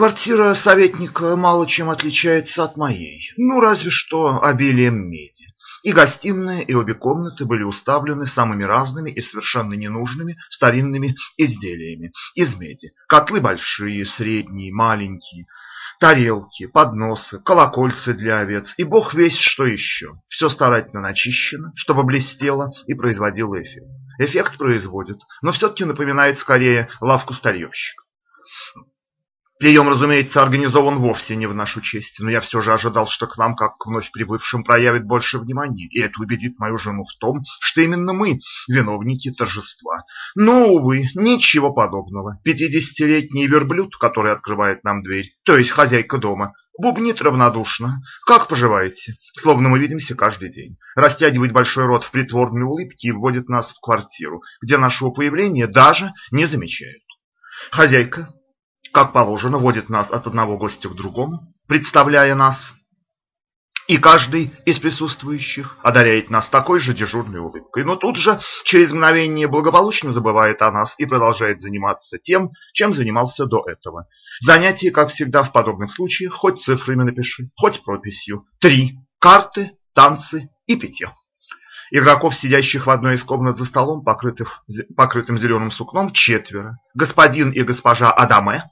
Квартира советника мало чем отличается от моей, ну разве что обилием меди. И гостиная, и обе комнаты были уставлены самыми разными и совершенно ненужными старинными изделиями из меди. Котлы большие, средние, маленькие, тарелки, подносы, колокольцы для овец и бог весь что еще. Все старательно начищено, чтобы блестело и производило эффект. Эффект производит, но все-таки напоминает скорее лавку старьевщика. Прием, разумеется, организован вовсе не в нашу честь, но я все же ожидал, что к нам, как к вновь прибывшим, проявит больше внимания, и это убедит мою жену в том, что именно мы виновники торжества. Но, увы, ничего подобного. Пятидесятилетний верблюд, который открывает нам дверь, то есть хозяйка дома, бубнит равнодушно. «Как поживаете?» Словно мы видимся каждый день. Растягивает большой рот в притворной улыбке и вводит нас в квартиру, где нашего появления даже не замечают. Хозяйка как положено, водит нас от одного гостя к другому, представляя нас, и каждый из присутствующих одаряет нас такой же дежурной улыбкой, но тут же через мгновение благополучно забывает о нас и продолжает заниматься тем, чем занимался до этого. Занятие, как всегда в подобных случаях, хоть цифрами напиши, хоть прописью. Три. Карты, танцы и питье. Игроков, сидящих в одной из комнат за столом, покрытых, покрытым зеленым сукном, четверо. Господин и госпожа Адаме,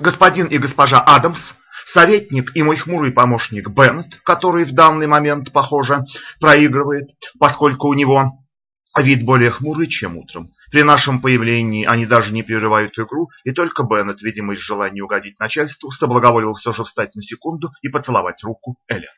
господин и госпожа Адамс, советник и мой хмурый помощник Беннет, который в данный момент, похоже, проигрывает, поскольку у него вид более хмурый, чем утром. При нашем появлении они даже не прерывают игру, и только Беннет, видимо, из желания угодить начальству, соблаговолил все же встать на секунду и поцеловать руку Эллен.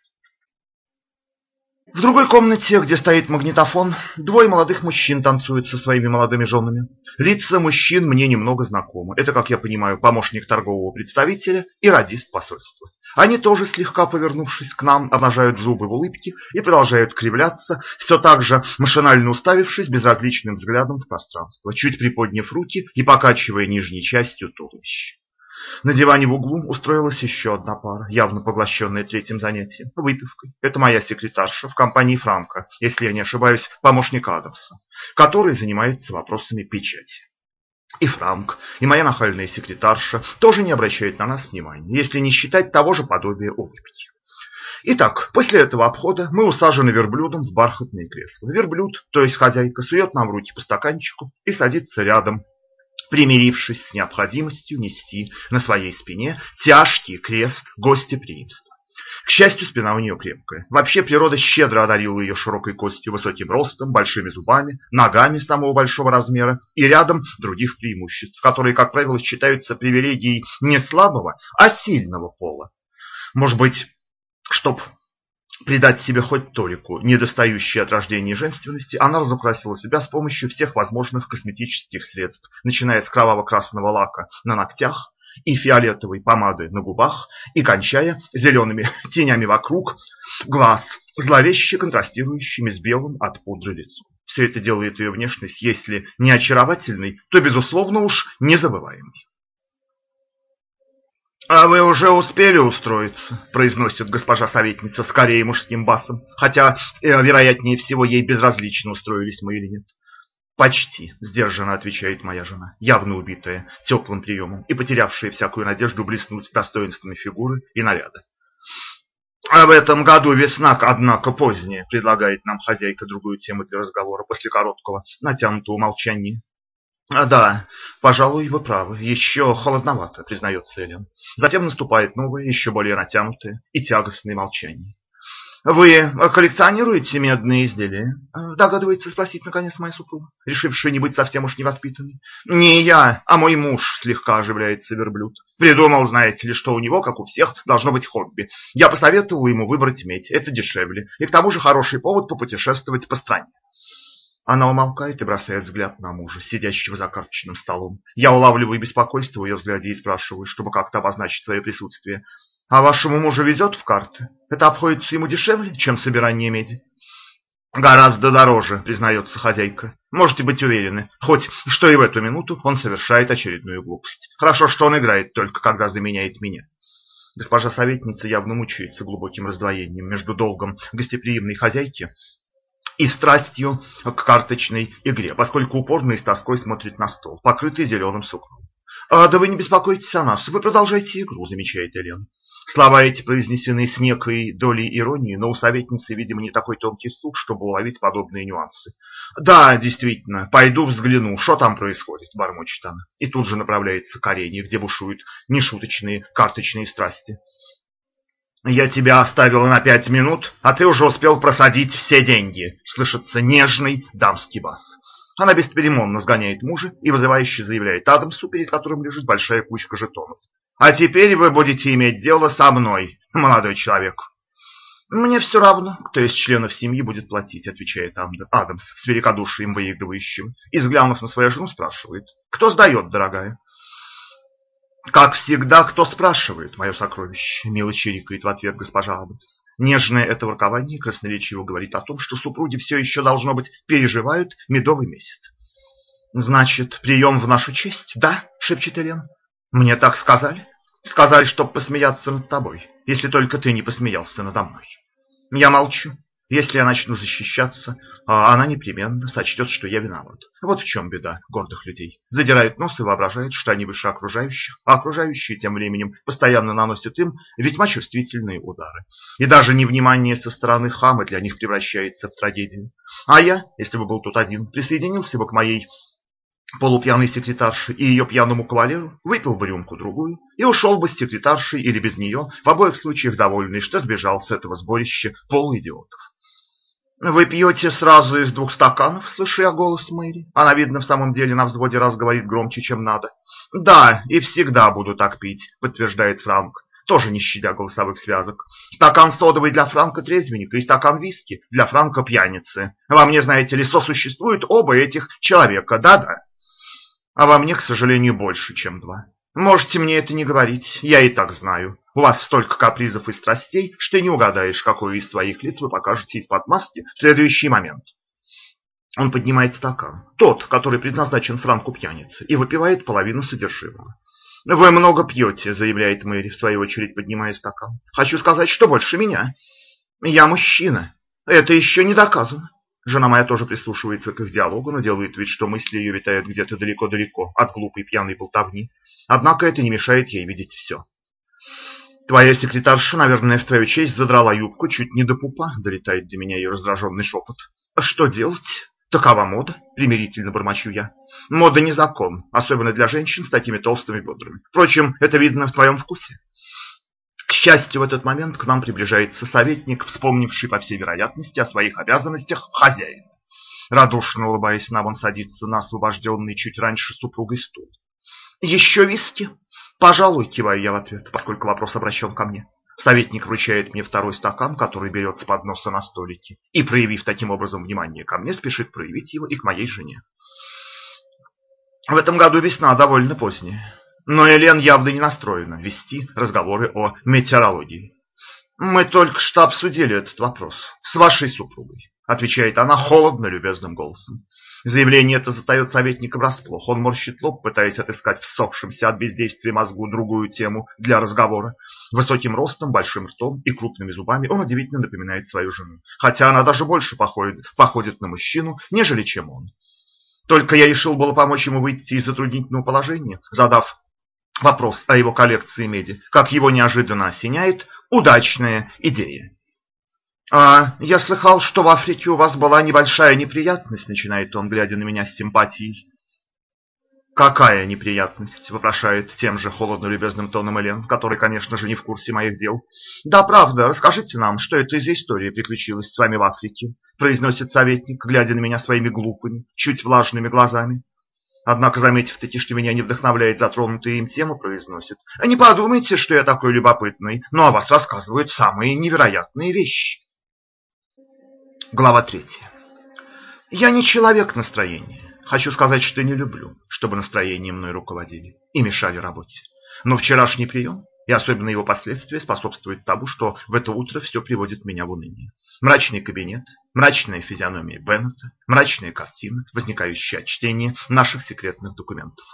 В другой комнате, где стоит магнитофон, двое молодых мужчин танцуют со своими молодыми женами. Лица мужчин мне немного знакомы. Это, как я понимаю, помощник торгового представителя и радист посольства. Они тоже, слегка повернувшись к нам, обнажают зубы в улыбке и продолжают кривляться, все так же машинально уставившись безразличным взглядом в пространство, чуть приподняв руки и покачивая нижней частью туловища. На диване в углу устроилась еще одна пара, явно поглощенная третьим занятием – выпивкой. Это моя секретарша в компании Франка, если я не ошибаюсь, помощник Адамса, который занимается вопросами печати. И Франк, и моя нахальная секретарша тоже не обращают на нас внимания, если не считать того же подобия улыбки. Итак, после этого обхода мы усажены верблюдом в бархатные кресла. Верблюд, то есть хозяйка, сует нам в руки по стаканчику и садится рядом примирившись с необходимостью нести на своей спине тяжкий крест гостеприимства. К счастью, спина у нее крепкая. Вообще природа щедро одарила ее широкой костью, высоким ростом, большими зубами, ногами самого большого размера и рядом других преимуществ, которые, как правило, считаются привилегией не слабого, а сильного пола. Может быть, чтоб придать себе хоть толику недостающей от рождения женственности, она разукрасила себя с помощью всех возможных косметических средств, начиная с кроваво-красного лака на ногтях и фиолетовой помады на губах, и кончая зелеными тенями вокруг глаз, зловеще контрастирующими с белым от пудры лицом. Все это делает ее внешность, если не очаровательной, то, безусловно, уж незабываемой. «А вы уже успели устроиться?» – произносит госпожа советница скорее мужским басом, хотя, э, вероятнее всего, ей безразлично, устроились мы или нет. «Почти», – сдержанно отвечает моя жена, явно убитая теплым приемом и потерявшая всякую надежду блеснуть достоинствами фигуры и наряда. «А в этом году весна, однако, поздняя», – предлагает нам хозяйка другую тему для разговора после короткого натянутого молчания. А, да, пожалуй, вы правы. Еще холодновато, признается Эллен. Затем наступает новое, еще более натянутое и тягостное молчание. Вы коллекционируете медные изделия? Догадывается спросить наконец моя супруга, решившая не быть совсем уж невоспитанной. Не я, а мой муж, слегка оживляется верблюд. Придумал, знаете ли, что у него, как у всех, должно быть хобби. Я посоветовал ему выбрать медь, это дешевле, и к тому же хороший повод попутешествовать по стране. Она умолкает и бросает взгляд на мужа, сидящего за карточным столом. Я улавливаю беспокойство в ее взгляде и спрашиваю, чтобы как-то обозначить свое присутствие. «А вашему мужу везет в карты? Это обходится ему дешевле, чем собирание меди?» «Гораздо дороже», — признается хозяйка. «Можете быть уверены, хоть что и в эту минуту он совершает очередную глупость. Хорошо, что он играет только, когда заменяет меня». Госпожа советница явно мучается глубоким раздвоением между долгом гостеприимной хозяйки и страстью к карточной игре, поскольку упорно и с тоской смотрит на стол, покрытый зеленым сукном. А, да вы не беспокойтесь о нас, вы продолжайте игру, замечает Элен. Слова эти произнесены с некой долей иронии, но у советницы, видимо, не такой тонкий слух, чтобы уловить подобные нюансы. «Да, действительно, пойду взгляну, что там происходит», – бормочет она. И тут же направляется к арене, где бушуют нешуточные карточные страсти. «Я тебя оставила на пять минут, а ты уже успел просадить все деньги», – слышится нежный дамский бас. Она бесперемонно сгоняет мужа и вызывающе заявляет Адамсу, перед которым лежит большая кучка жетонов. А теперь вы будете иметь дело со мной, молодой человек. Мне все равно, кто из членов семьи будет платить, отвечает Адамс с великодушием выигрывающим. И, взглянув на свою жену, спрашивает, кто сдает, дорогая? Как всегда, кто спрашивает, мое сокровище, мило чирикает в ответ госпожа Адамс. Нежное это воркование красноречиво говорит о том, что супруги все еще, должно быть, переживают медовый месяц. Значит, прием в нашу честь, да? шепчет Элен. Мне так сказали. Сказали, чтоб посмеяться над тобой, если только ты не посмеялся надо мной. Я молчу. Если я начну защищаться, а она непременно сочтет, что я виноват. Вот в чем беда гордых людей. Задирают нос и воображают, что они выше окружающих, а окружающие тем временем постоянно наносят им весьма чувствительные удары. И даже невнимание со стороны хама для них превращается в трагедию. А я, если бы был тут один, присоединился бы к моей полупьяной секретарши и ее пьяному кавалеру, выпил бы рюмку-другую и ушел бы с секретаршей или без нее, в обоих случаях довольный, что сбежал с этого сборища полуидиотов. «Вы пьете сразу из двух стаканов?» – слышу я голос Мэри. Она, видно, в самом деле на взводе раз говорит громче, чем надо. «Да, и всегда буду так пить», – подтверждает Франк, тоже не щадя голосовых связок. «Стакан содовый для Франка трезвенника и стакан виски для Франка пьяницы. Во мне, знаете ли, сосуществуют оба этих человека, да-да» а во мне, к сожалению, больше, чем два. Можете мне это не говорить, я и так знаю. У вас столько капризов и страстей, что не угадаешь, какой из своих лиц вы покажете из-под маски в следующий момент. Он поднимает стакан, тот, который предназначен Франку пьянице, и выпивает половину содержимого. «Вы много пьете», — заявляет Мэри, в свою очередь поднимая стакан. «Хочу сказать, что больше меня. Я мужчина. Это еще не доказано. Жена моя тоже прислушивается к их диалогу, но делает вид, что мысли ее витают где-то далеко-далеко от глупой пьяной болтовни. Однако это не мешает ей видеть все. «Твоя секретарша, наверное, в твою честь задрала юбку чуть не до пупа», — долетает до меня ее раздраженный шепот. «А что делать? Такова мода», — примирительно бормочу я. «Мода не закон, особенно для женщин с такими толстыми бедрами. Впрочем, это видно в твоем вкусе». К счастью, в этот момент к нам приближается советник, вспомнивший, по всей вероятности, о своих обязанностях хозяина. Радушно улыбаясь нам, он садится на освобожденный чуть раньше супругой стул. «Еще виски?» «Пожалуй», — киваю я в ответ, поскольку вопрос обращен ко мне. Советник вручает мне второй стакан, который берется под подноса на столике, и, проявив таким образом внимание ко мне, спешит проявить его и к моей жене. В этом году весна довольно поздняя. Но Элен явно не настроена вести разговоры о метеорологии. «Мы только что обсудили этот вопрос с вашей супругой», отвечает она холодно, любезным голосом. Заявление это затает советника врасплох. Он морщит лоб, пытаясь отыскать всохшимся от бездействия мозгу другую тему для разговора. Высоким ростом, большим ртом и крупными зубами он удивительно напоминает свою жену. Хотя она даже больше походит, походит на мужчину, нежели чем он. Только я решил было помочь ему выйти из затруднительного положения, задав вопрос о его коллекции меди, как его неожиданно осеняет удачная идея. «А я слыхал, что в Африке у вас была небольшая неприятность», начинает он, глядя на меня с симпатией. «Какая неприятность?» – вопрошает тем же холодно-любезным тоном Элен, который, конечно же, не в курсе моих дел. «Да, правда, расскажите нам, что это из истории приключилось с вами в Африке», – произносит советник, глядя на меня своими глупыми, чуть влажными глазами. Однако, заметив таки, что меня не вдохновляет затронутая им тема, произносит. Не подумайте, что я такой любопытный, но о вас рассказывают самые невероятные вещи. Глава третья. Я не человек настроения. Хочу сказать, что не люблю, чтобы настроение мной руководили и мешали работе. Но вчерашний прием и особенно его последствия способствуют тому, что в это утро все приводит меня в уныние. Мрачный кабинет, мрачная физиономия Беннета, мрачная картина, возникающая от чтения наших секретных документов.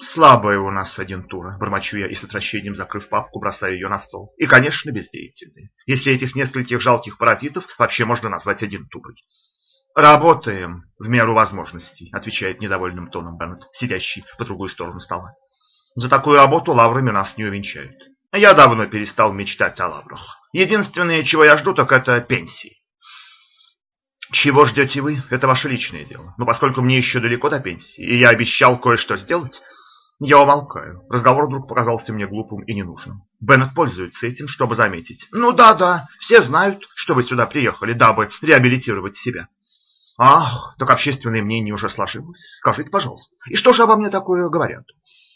Слабая у нас агентура, бормочу я и с отвращением, закрыв папку, бросаю ее на стол. И, конечно, бездеятельная. Если этих нескольких жалких паразитов вообще можно назвать агентурой. «Работаем в меру возможностей», — отвечает недовольным тоном Беннет, сидящий по другую сторону стола. За такую работу лаврами нас не увенчают. Я давно перестал мечтать о лаврах. Единственное, чего я жду, так это пенсии. Чего ждете вы, это ваше личное дело. Но поскольку мне еще далеко до пенсии, и я обещал кое-что сделать, я умолкаю. Разговор вдруг показался мне глупым и ненужным. Беннет пользуется этим, чтобы заметить. Ну да-да, все знают, что вы сюда приехали, дабы реабилитировать себя. Ах, так общественное мнение уже сложилось. Скажите, пожалуйста, и что же обо мне такое говорят?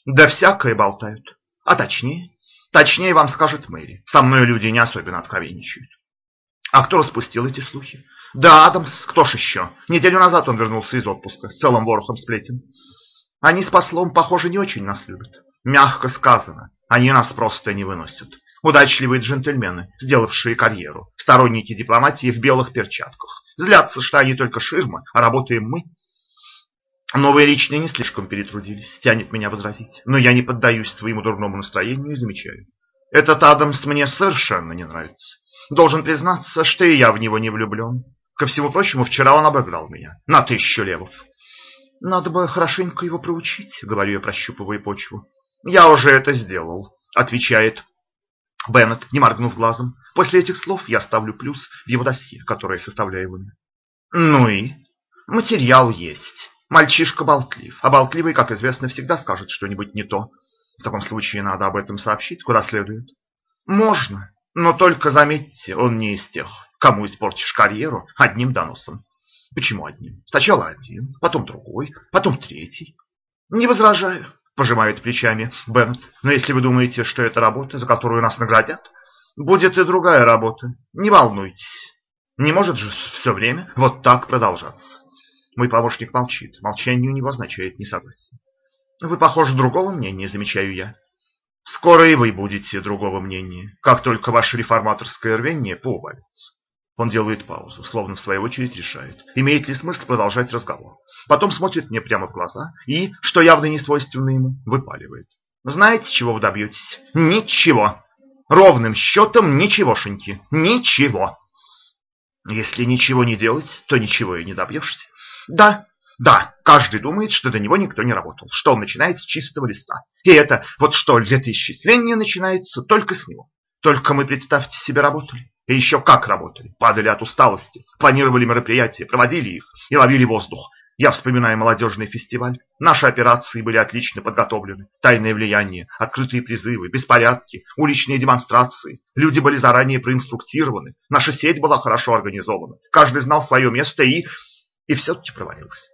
Да всякое болтают. А точнее? Точнее вам скажет Мэри. Со мной люди не особенно откровенничают. А кто распустил эти слухи? Да, Адамс, кто ж еще? Неделю назад он вернулся из отпуска с целым ворохом сплетен. Они с послом, похоже, не очень нас любят. Мягко сказано, они нас просто не выносят. Удачливые джентльмены, сделавшие карьеру, сторонники дипломатии в белых перчатках. Злятся, что они только ширма, а работаем мы. Новые личные не слишком перетрудились, тянет меня возразить. Но я не поддаюсь своему дурному настроению и замечаю. Этот Адамс мне совершенно не нравится. Должен признаться, что и я в него не влюблен. Ко всему прочему, вчера он обыграл меня на тысячу левов. Надо бы хорошенько его проучить, говорю я, прощупывая почву. Я уже это сделал, отвечает Беннет, не моргнув глазом. После этих слов я ставлю плюс в его досье, которое составляю в Ну и? Материал есть. Мальчишка болтлив, а болтливый, как известно, всегда скажет что-нибудь не то. В таком случае надо об этом сообщить, куда следует. Можно, но только заметьте, он не из тех, кому испортишь карьеру одним доносом. Почему одним? Сначала один, потом другой, потом третий. Не возражаю, пожимает плечами Беннет. Но если вы думаете, что это работа, за которую нас наградят, будет и другая работа. Не волнуйтесь. Не может же все время вот так продолжаться. Мой помощник молчит. Молчание у него означает несогласие. Вы, похоже, другого мнения, замечаю я. Скоро и вы будете другого мнения, как только ваше реформаторское рвение поубавится. Он делает паузу, словно в свою очередь решает, имеет ли смысл продолжать разговор. Потом смотрит мне прямо в глаза и, что явно не свойственно ему, выпаливает. Знаете, чего вы добьетесь? Ничего. Ровным счетом ничегошеньки. Ничего. Если ничего не делать, то ничего и не добьешься. Да, да, каждый думает, что до него никто не работал, что он начинает с чистого листа. И это вот что летоисчисление начинается только с него. Только мы, представьте себе, работали. И еще как работали. Падали от усталости, планировали мероприятия, проводили их и ловили воздух. Я вспоминаю молодежный фестиваль. Наши операции были отлично подготовлены. Тайное влияние, открытые призывы, беспорядки, уличные демонстрации. Люди были заранее проинструктированы. Наша сеть была хорошо организована. Каждый знал свое место и и все-таки провалился.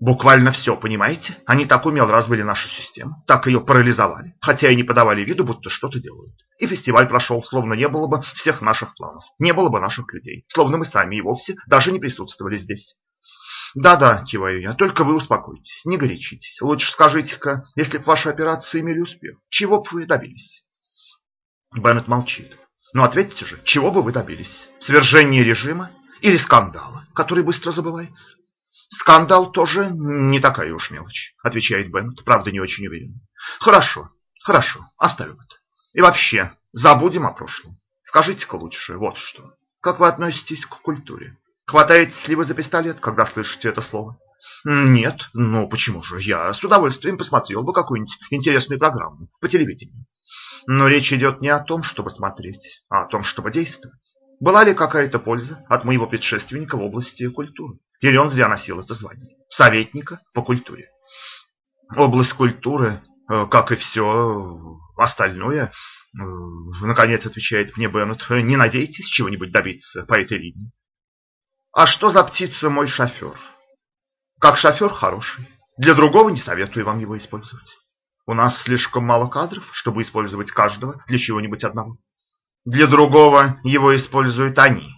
Буквально все, понимаете? Они так умело разбили нашу систему, так ее парализовали, хотя и не подавали виду, будто что-то делают. И фестиваль прошел, словно не было бы всех наших планов, не было бы наших людей, словно мы сами и вовсе даже не присутствовали здесь. Да-да, киваю я, только вы успокойтесь, не горячитесь. Лучше скажите-ка, если бы ваши операции имели успех, чего бы вы добились? Беннет молчит. Ну ответьте же, чего бы вы добились? Свержение режима или скандала, который быстро забывается? Скандал тоже не такая уж мелочь, отвечает Беннет, правда не очень уверенно. Хорошо, хорошо, оставим это. И вообще, забудем о прошлом. Скажите-ка лучше вот что. Как вы относитесь к культуре? Хватаетесь ли вы за пистолет, когда слышите это слово? Нет, ну почему же? Я с удовольствием посмотрел бы какую-нибудь интересную программу по телевидению. Но речь идет не о том, чтобы смотреть, а о том, чтобы действовать. Была ли какая-то польза от моего предшественника в области культуры? Или он зря носил это звание? Советника по культуре. Область культуры, э, как и все остальное, э, наконец отвечает мне Беннет, не надейтесь чего-нибудь добиться по этой линии. А что за птица мой шофер? Как шофер хороший. Для другого не советую вам его использовать. У нас слишком мало кадров, чтобы использовать каждого для чего-нибудь одного. Для другого его используют они.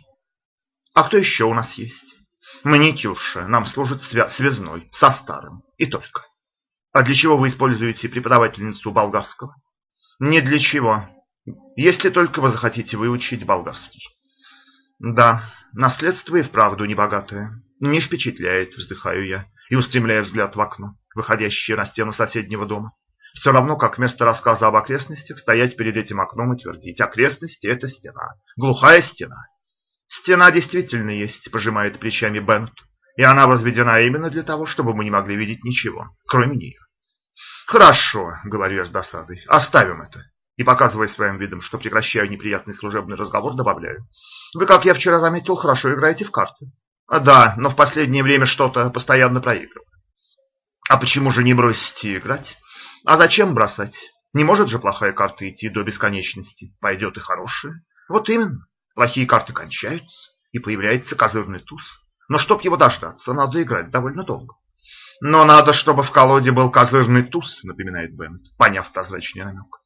А кто еще у нас есть? Маникюрша нам служит свя связной, со старым, и только. А для чего вы используете преподавательницу болгарского? Не для чего, если только вы захотите выучить болгарский. Да, наследство и вправду небогатое. Не впечатляет, вздыхаю я, и устремляю взгляд в окно, выходящее на стену соседнего дома. Все равно, как вместо рассказа об окрестностях, стоять перед этим окном и твердить. Окрестности – это стена. Глухая стена. Стена действительно есть, пожимает плечами Бент. И она возведена именно для того, чтобы мы не могли видеть ничего, кроме нее. Хорошо, говорю я с досадой, оставим это. И показывая своим видом, что прекращаю неприятный служебный разговор, добавляю. Вы, как я вчера заметил, хорошо играете в карты. А, да, но в последнее время что-то постоянно проигрываю. А почему же не бросите играть? А зачем бросать? Не может же плохая карта идти до бесконечности. Пойдет и хорошая. Вот именно. Плохие карты кончаются, и появляется козырный туз. Но чтоб его дождаться, надо играть довольно долго. Но надо, чтобы в колоде был козырный туз, напоминает Беннет, поняв прозрачный намек.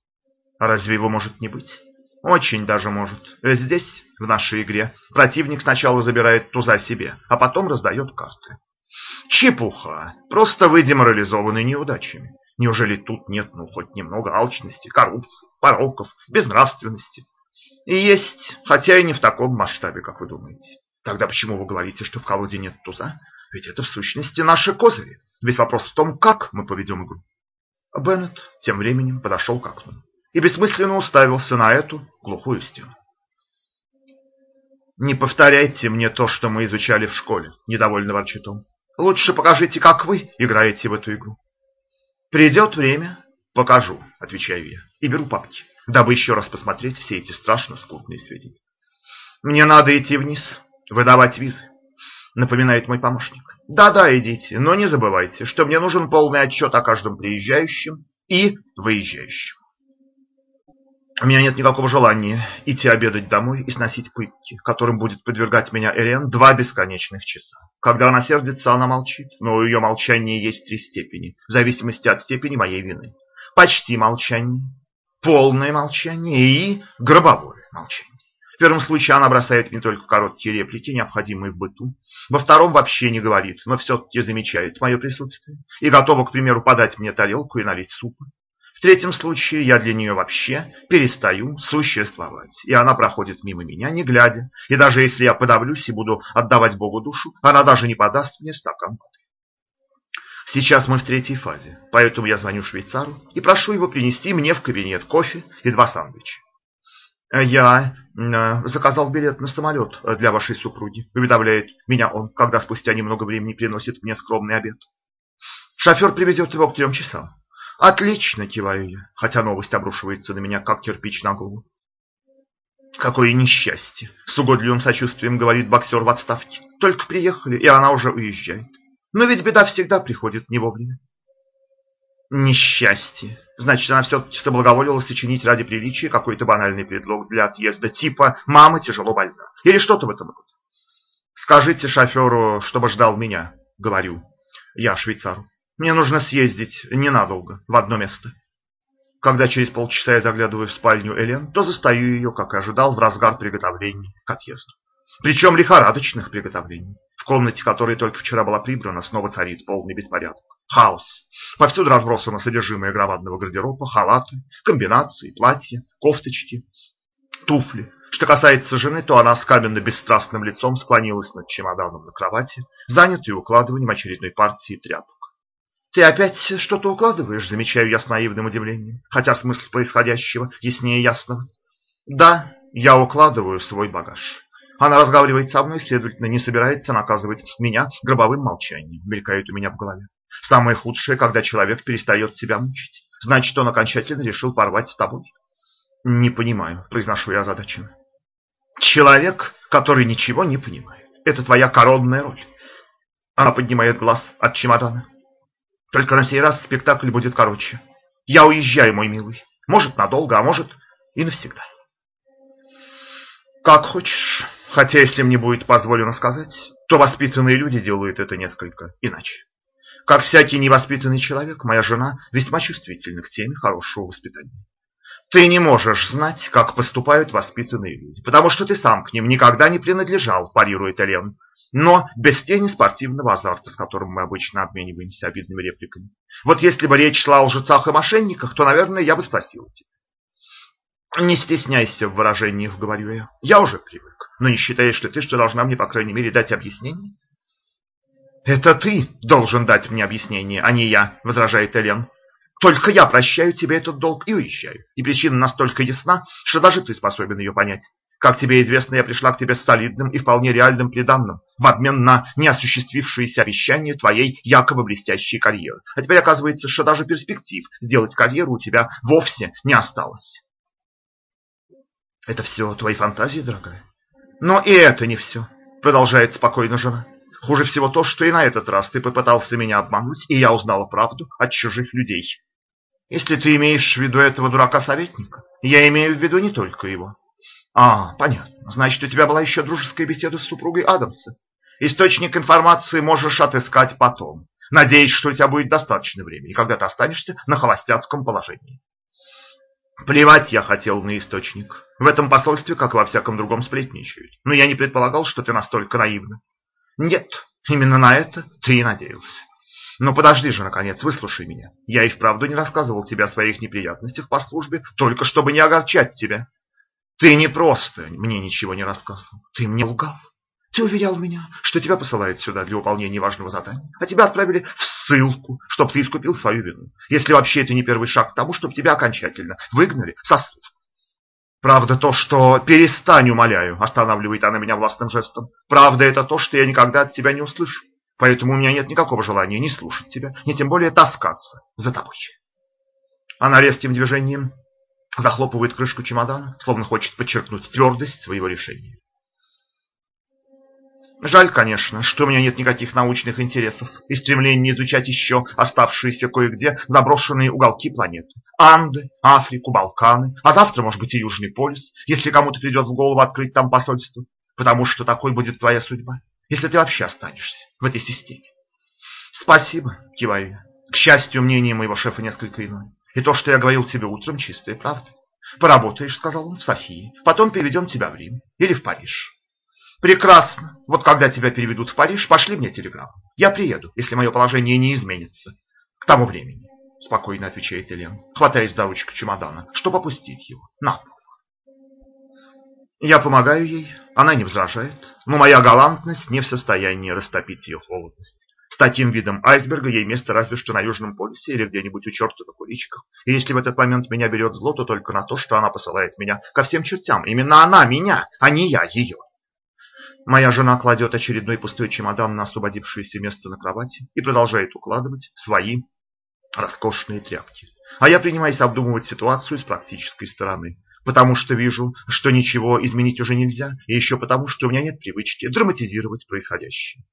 А разве его может не быть? Очень даже может. Здесь, в нашей игре, противник сначала забирает туза себе, а потом раздает карты. Чепуха. Просто вы деморализованы неудачами. Неужели тут нет, ну, хоть немного алчности, коррупции, пороков, безнравственности? И есть, хотя и не в таком масштабе, как вы думаете. Тогда почему вы говорите, что в колоде нет туза? Ведь это в сущности наши козыри. Весь вопрос в том, как мы поведем игру. Беннет тем временем подошел к окну и бессмысленно уставился на эту глухую стену. «Не повторяйте мне то, что мы изучали в школе», – недовольно ворчит он. «Лучше покажите, как вы играете в эту игру». «Придет время, покажу», – отвечаю я, и беру папки, дабы еще раз посмотреть все эти страшно скудные сведения. «Мне надо идти вниз, выдавать визы», – напоминает мой помощник. «Да-да, идите, но не забывайте, что мне нужен полный отчет о каждом приезжающем и выезжающем». У меня нет никакого желания идти обедать домой и сносить пытки, которым будет подвергать меня Элен два бесконечных часа. Когда она сердится, она молчит, но у ее молчания есть три степени, в зависимости от степени моей вины. Почти молчание, полное молчание и гробовое молчание. В первом случае она бросает мне только короткие реплики, необходимые в быту. Во втором вообще не говорит, но все-таки замечает мое присутствие и готова, к примеру, подать мне тарелку и налить супа. В третьем случае я для нее вообще перестаю существовать, и она проходит мимо меня, не глядя, и даже если я подавлюсь и буду отдавать Богу душу, она даже не подаст мне стакан воды. Сейчас мы в третьей фазе, поэтому я звоню швейцару и прошу его принести мне в кабинет кофе и два сандвича. «Я э, заказал билет на самолет для вашей супруги», уведомляет меня он, когда спустя немного времени приносит мне скромный обед. «Шофер привезет его к трем часам. Отлично, киваю я, хотя новость обрушивается на меня, как кирпич на голову. Какое несчастье, с угодливым сочувствием говорит боксер в отставке. Только приехали, и она уже уезжает. Но ведь беда всегда приходит не вовремя. Несчастье. Значит, она все-таки соблаговолила сочинить ради приличия какой-то банальный предлог для отъезда, типа «мама тяжело больна» или что-то в этом роде. Скажите шоферу, чтобы ждал меня, говорю я швейцару. Мне нужно съездить ненадолго, в одно место. Когда через полчаса я заглядываю в спальню Элен, то застаю ее, как и ожидал, в разгар приготовлений к отъезду. Причем лихорадочных приготовлений. В комнате, которая только вчера была прибрана, снова царит полный беспорядок. Хаос. Повсюду разбросано содержимое громадного гардероба, халаты, комбинации, платья, кофточки, туфли. Что касается жены, то она с каменно-бесстрастным лицом склонилась над чемоданом на кровати, занятой укладыванием очередной партии тряпок. «Ты опять что-то укладываешь?» – замечаю я с наивным удивлением, хотя смысл происходящего яснее ясного. «Да, я укладываю свой багаж». Она разговаривает со мной, следовательно, не собирается наказывать меня гробовым молчанием, мелькает у меня в голове. Самое худшее, когда человек перестает тебя мучить. Значит, он окончательно решил порвать с тобой. Не понимаю, произношу я озадаченно. Человек, который ничего не понимает. Это твоя коронная роль. Она поднимает глаз от чемодана. Только на сей раз спектакль будет короче. Я уезжаю, мой милый. Может, надолго, а может и навсегда. Как хочешь. Хотя, если мне будет позволено сказать, то воспитанные люди делают это несколько иначе. Как всякий невоспитанный человек, моя жена весьма чувствительна к теме хорошего воспитания. Ты не можешь знать, как поступают воспитанные люди, потому что ты сам к ним никогда не принадлежал, парирует Элен но без тени спортивного азарта, с которым мы обычно обмениваемся обидными репликами. Вот если бы речь шла о лжецах и мошенниках, то, наверное, я бы спросил тебя. Не стесняйся в выражениях, говорю я. Я уже привык. Но не считаешь ли ты, что должна мне, по крайней мере, дать объяснение? Это ты должен дать мне объяснение, а не я, возражает Элен. Только я прощаю тебе этот долг и уезжаю. И причина настолько ясна, что даже ты способен ее понять. Как тебе известно, я пришла к тебе с солидным и вполне реальным приданным в обмен на неосуществившиеся обещания твоей якобы блестящей карьеры. А теперь оказывается, что даже перспектив сделать карьеру у тебя вовсе не осталось. Это все твои фантазии, дорогая? Но и это не все, продолжает спокойно жена. Хуже всего то, что и на этот раз ты попытался меня обмануть, и я узнала правду от чужих людей. Если ты имеешь в виду этого дурака-советника, я имею в виду не только его. А, понятно. Значит, у тебя была еще дружеская беседа с супругой Адамса. Источник информации можешь отыскать потом. Надеюсь, что у тебя будет достаточно времени, когда ты останешься на холостяцком положении. Плевать я хотел на источник. В этом посольстве, как и во всяком другом, сплетничают. Но я не предполагал, что ты настолько наивна. Нет, именно на это ты и надеялся. Но подожди же, наконец, выслушай меня. Я и вправду не рассказывал тебе о своих неприятностях по службе, только чтобы не огорчать тебя. Ты не просто мне ничего не рассказывал, ты мне лгал. Ты уверял меня, что тебя посылают сюда для выполнения важного задания, а тебя отправили в ссылку, чтобы ты искупил свою вину. Если вообще это не первый шаг к тому, чтобы тебя окончательно выгнали со службы. Правда то, что перестань, умоляю, останавливает она меня властным жестом. Правда это то, что я никогда от тебя не услышу. Поэтому у меня нет никакого желания ни слушать тебя, ни тем более таскаться за тобой. Она резким движением захлопывает крышку чемодана, словно хочет подчеркнуть твердость своего решения. Жаль, конечно, что у меня нет никаких научных интересов и стремления изучать еще оставшиеся кое-где заброшенные уголки планеты. Анды, Африку, Балканы, а завтра, может быть, и Южный полюс, если кому-то придет в голову открыть там посольство, потому что такой будет твоя судьба, если ты вообще останешься в этой системе. Спасибо, киваю я. К счастью, мнение моего шефа несколько иное. И то, что я говорил тебе утром, чистая правда. Поработаешь, сказал он, в Софии. Потом переведем тебя в Рим или в Париж. Прекрасно. Вот когда тебя переведут в Париж, пошли мне телеграмму. Я приеду, если мое положение не изменится. К тому времени, спокойно отвечает Элен, хватаясь за ручку чемодана, чтобы опустить его на пол. Я помогаю ей, она не возражает, но моя галантность не в состоянии растопить ее холодность. С таким видом айсберга ей место разве что на Южном полюсе или где-нибудь у черта на куличках. И если в этот момент меня берет зло, то только на то, что она посылает меня ко всем чертям. Именно она меня, а не я ее. Моя жена кладет очередной пустой чемодан на освободившееся место на кровати и продолжает укладывать свои роскошные тряпки. А я принимаюсь обдумывать ситуацию с практической стороны, потому что вижу, что ничего изменить уже нельзя, и еще потому, что у меня нет привычки драматизировать происходящее.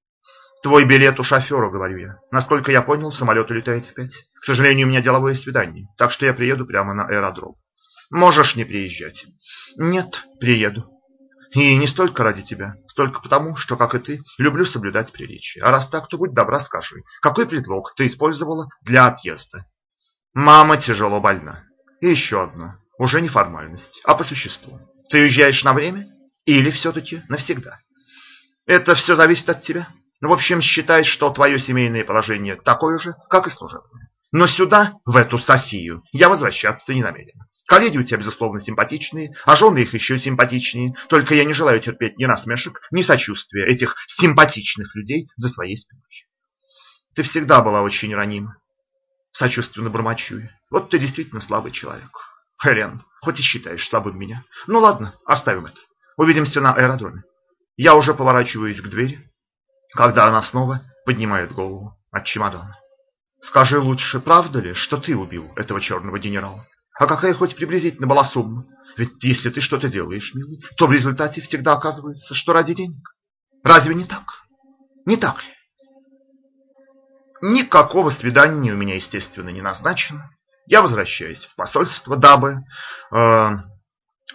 Твой билет у шофера, говорю я. Насколько я понял, самолет улетает в пять. К сожалению, у меня деловое свидание, так что я приеду прямо на аэродром. Можешь не приезжать. Нет, приеду. И не столько ради тебя, столько потому, что, как и ты, люблю соблюдать приличие. А раз так, то будь добра, скажи, какой предлог ты использовала для отъезда? Мама тяжело больна. И еще одна, уже не формальность, а по существу. Ты уезжаешь на время или все-таки навсегда? Это все зависит от тебя. Ну, в общем, считай, что твое семейное положение такое же, как и служебное. Но сюда, в эту Софию, я возвращаться не намерен. Коллеги у тебя, безусловно, симпатичные, а жены их еще симпатичнее. Только я не желаю терпеть ни насмешек, ни сочувствия этих симпатичных людей за своей спиной. Ты всегда была очень ранима. Сочувственно бормочу. Вот ты действительно слабый человек. Хелен, хоть и считаешь слабым меня. Ну ладно, оставим это. Увидимся на аэродроме. Я уже поворачиваюсь к двери, когда она снова поднимает голову от чемодана. Скажи лучше, правда ли, что ты убил этого черного генерала? А какая хоть приблизительно была сумма? Ведь если ты что-то делаешь, милый, то в результате всегда оказывается, что ради денег. Разве не так? Не так ли? Никакого свидания у меня, естественно, не назначено. Я возвращаюсь в посольство, дабы э,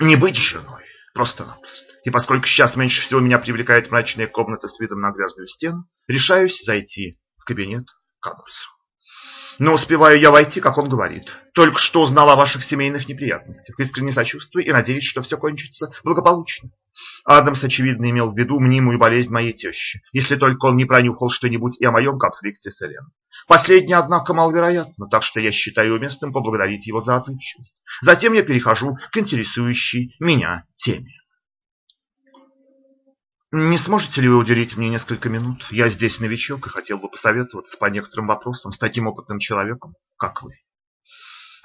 не быть женой. Просто-напросто. И поскольку сейчас меньше всего меня привлекает мрачная комната с видом на грязную стену, решаюсь зайти в кабинет к Адамсу. Но успеваю я войти, как он говорит. Только что узнал о ваших семейных неприятностях. Искренне сочувствую и надеюсь, что все кончится благополучно. Адамс, очевидно, имел в виду мнимую болезнь моей тещи, если только он не пронюхал что-нибудь и о моем конфликте с Элен. Последний, однако, маловероятно, так что я считаю уместным поблагодарить его за отзывчивость. Затем я перехожу к интересующей меня теме. Не сможете ли вы уделить мне несколько минут? Я здесь новичок и хотел бы посоветоваться по некоторым вопросам с таким опытным человеком, как вы.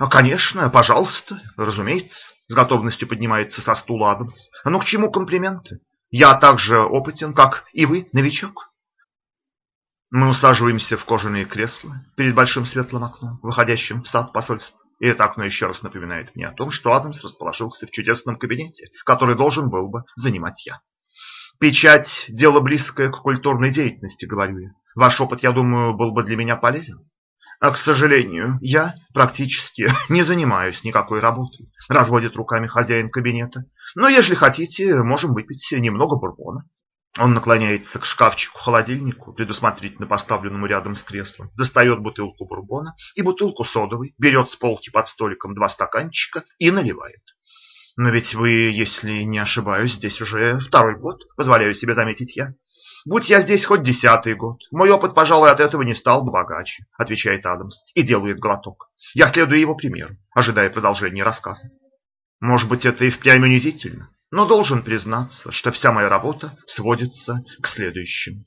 Конечно, пожалуйста, разумеется. С готовностью поднимается со стула Адамс. Ну к чему комплименты? Я так же опытен, как и вы, новичок. Мы усаживаемся в кожаные кресла перед большим светлым окном, выходящим в сад посольства. И это окно еще раз напоминает мне о том, что Адамс расположился в чудесном кабинете, который должен был бы занимать я. Печать – дело близкое к культурной деятельности, говорю я. Ваш опыт, я думаю, был бы для меня полезен. А, к сожалению, я практически не занимаюсь никакой работой, разводит руками хозяин кабинета. Но, если хотите, можем выпить немного бурбона. Он наклоняется к шкафчику-холодильнику, предусмотрительно поставленному рядом с креслом, достает бутылку бурбона и бутылку содовой, берет с полки под столиком два стаканчика и наливает. Но ведь вы, если не ошибаюсь, здесь уже второй год, позволяю себе заметить я. Будь я здесь хоть десятый год, мой опыт, пожалуй, от этого не стал бы богаче, отвечает Адамс и делает глоток. Я следую его примеру, ожидая продолжения рассказа. Может быть, это и впрямь унизительно, но должен признаться, что вся моя работа сводится к следующему.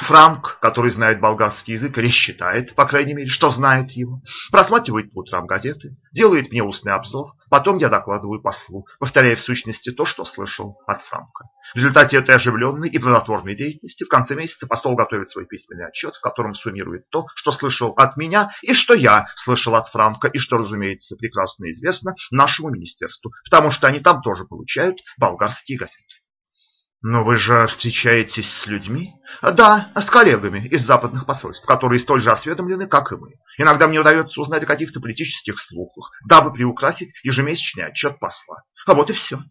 Франк, который знает болгарский язык или считает, по крайней мере, что знает его, просматривает по утрам газеты, делает мне устный обзор, потом я докладываю послу, повторяя в сущности то, что слышал от Франка. В результате этой оживленной и плодотворной деятельности в конце месяца посол готовит свой письменный отчет, в котором суммирует то, что слышал от меня и что я слышал от Франка, и что, разумеется, прекрасно известно нашему министерству, потому что они там тоже получают болгарские газеты. Но вы же встречаетесь с людьми? Да, с коллегами из западных посольств, которые столь же осведомлены, как и мы. Иногда мне удается узнать о каких-то политических слухах, дабы приукрасить ежемесячный отчет посла. А вот и все.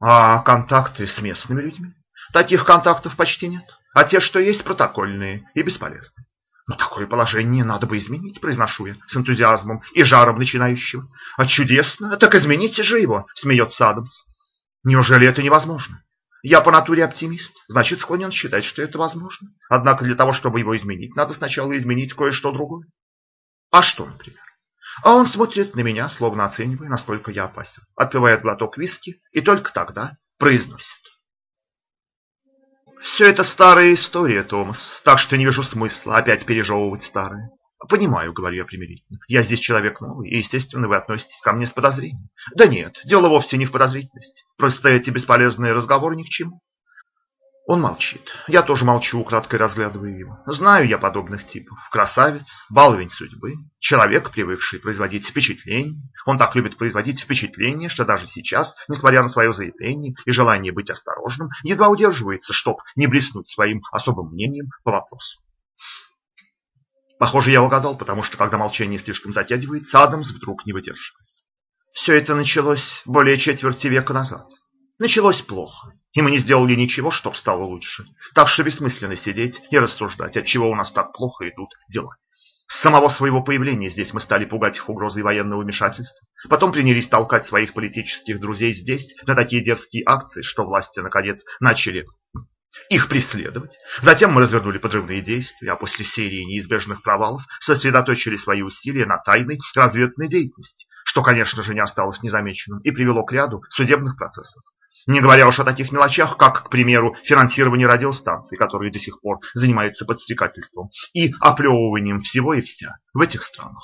А контакты с местными людьми? Таких контактов почти нет. А те, что есть, протокольные и бесполезные. Но такое положение надо бы изменить, произношу я с энтузиазмом и жаром начинающего. А чудесно, так измените же его, смеется Адамс. Неужели это невозможно? Я по натуре оптимист, значит склонен считать, что это возможно. Однако для того, чтобы его изменить, надо сначала изменить кое-что другое. А что, например? А он смотрит на меня, словно оценивая, насколько я опасен. Отпивает глоток виски и только тогда произносит. Все это старая история, Томас, так что не вижу смысла опять пережевывать старое. Понимаю, говорю я примирительно. Я здесь человек новый, и, естественно, вы относитесь ко мне с подозрением. Да нет, дело вовсе не в подозрительности. Просто эти бесполезные разговоры ни к чему. Он молчит. Я тоже молчу, украдкой разглядывая его. Знаю я подобных типов. Красавец, баловень судьбы, человек, привыкший производить впечатление. Он так любит производить впечатление, что даже сейчас, несмотря на свое заявление и желание быть осторожным, едва удерживается, чтоб не блеснуть своим особым мнением по вопросу. Похоже, я угадал, потому что, когда молчание слишком затягивается, Адамс вдруг не выдерживает. Все это началось более четверти века назад. Началось плохо, и мы не сделали ничего, чтобы стало лучше. Так что бессмысленно сидеть и рассуждать, от чего у нас так плохо идут дела. С самого своего появления здесь мы стали пугать их угрозой военного вмешательства. Потом принялись толкать своих политических друзей здесь на такие дерзкие акции, что власти, наконец, начали их преследовать. Затем мы развернули подрывные действия, а после серии неизбежных провалов сосредоточили свои усилия на тайной разведной деятельности, что, конечно же, не осталось незамеченным и привело к ряду судебных процессов. Не говоря уж о таких мелочах, как, к примеру, финансирование радиостанций, которые до сих пор занимаются подстрекательством и оплевыванием всего и вся в этих странах.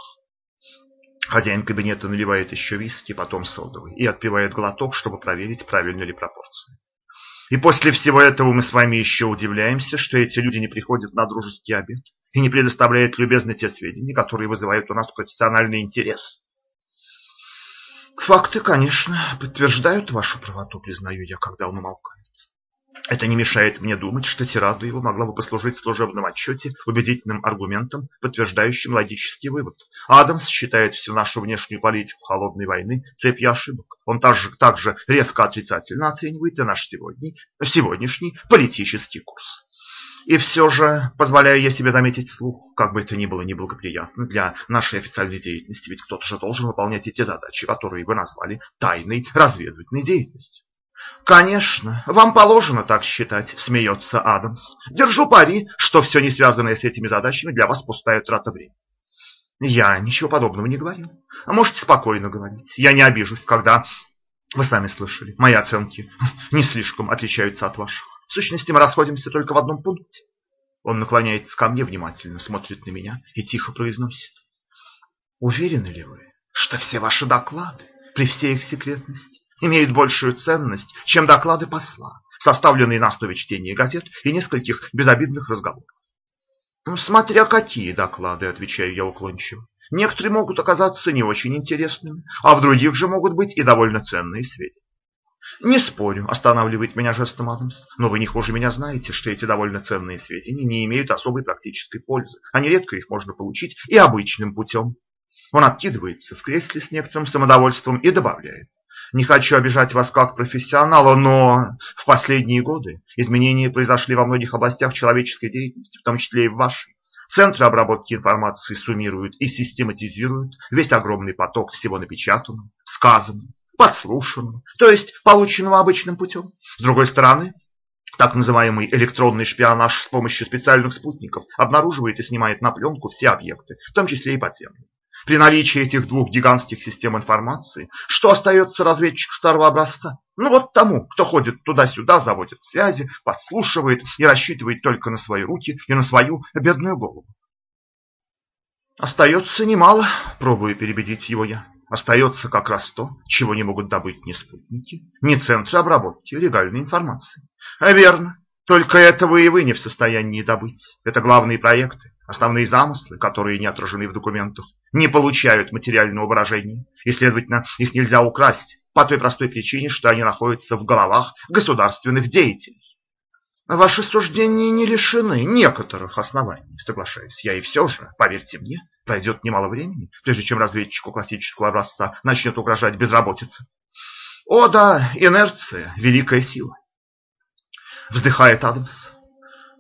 Хозяин кабинета наливает еще виски, потом содовый, и отпивает глоток, чтобы проверить, правильно ли пропорции. И после всего этого мы с вами еще удивляемся, что эти люди не приходят на дружеский обед и не предоставляют любезно те сведения, которые вызывают у нас профессиональный интерес. Факты, конечно, подтверждают вашу правоту, признаю я, когда он умолкает. Это не мешает мне думать, что тирада его могла бы послужить в служебном отчете убедительным аргументом, подтверждающим логический вывод. Адамс считает всю нашу внешнюю политику холодной войны цепью ошибок. Он также, также резко отрицательно оценивает и наш сегодня, сегодняшний политический курс. И все же, позволяю я себе заметить вслух, как бы это ни было неблагоприятно для нашей официальной деятельности, ведь кто-то же должен выполнять эти задачи, которые вы назвали тайной разведывательной деятельностью. Конечно, вам положено так считать, смеется Адамс. Держу пари, что все не связанное с этими задачами для вас пустая трата времени. Я ничего подобного не говорил. А можете спокойно говорить. Я не обижусь, когда вы сами слышали. Мои оценки не слишком отличаются от ваших. В сущности, мы расходимся только в одном пункте. Он наклоняется ко мне внимательно, смотрит на меня и тихо произносит. Уверены ли вы, что Все ваши доклады, при всей их секретности, имеют большую ценность, чем доклады посла, составленные на основе чтения газет и нескольких безобидных разговоров. Смотря какие доклады, отвечаю я уклончиво. Некоторые могут оказаться не очень интересными, а в других же могут быть и довольно ценные сведения. Не спорю, останавливает меня жестом Адамс, но вы не хуже меня знаете, что эти довольно ценные сведения не имеют особой практической пользы, а нередко их можно получить и обычным путем. Он откидывается в кресле с некоторым самодовольством и добавляет. Не хочу обижать вас как профессионала, но в последние годы изменения произошли во многих областях человеческой деятельности, в том числе и в вашей. Центры обработки информации суммируют и систематизируют весь огромный поток всего напечатанного, сказанного, подслушанного, то есть полученного обычным путем. С другой стороны, так называемый электронный шпионаж с помощью специальных спутников обнаруживает и снимает на пленку все объекты, в том числе и подземные. При наличии этих двух гигантских систем информации, что остается разведчику старого образца? Ну вот тому, кто ходит туда-сюда, заводит связи, подслушивает и рассчитывает только на свои руки и на свою бедную голову. Остается немало, пробую перебедить его я. Остается как раз то, чего не могут добыть ни спутники, ни центры обработки легальной информации. А верно, только этого и вы не в состоянии добыть. Это главные проекты, основные замыслы, которые не отражены в документах, не получают материального выражения, и, следовательно, их нельзя украсть по той простой причине, что они находятся в головах государственных деятелей. Ваши суждения не лишены некоторых оснований, соглашаюсь я, и все же, поверьте мне, пройдет немало времени, прежде чем разведчику классического образца начнет угрожать безработица. О да, инерция – великая сила. Вздыхает Адамс.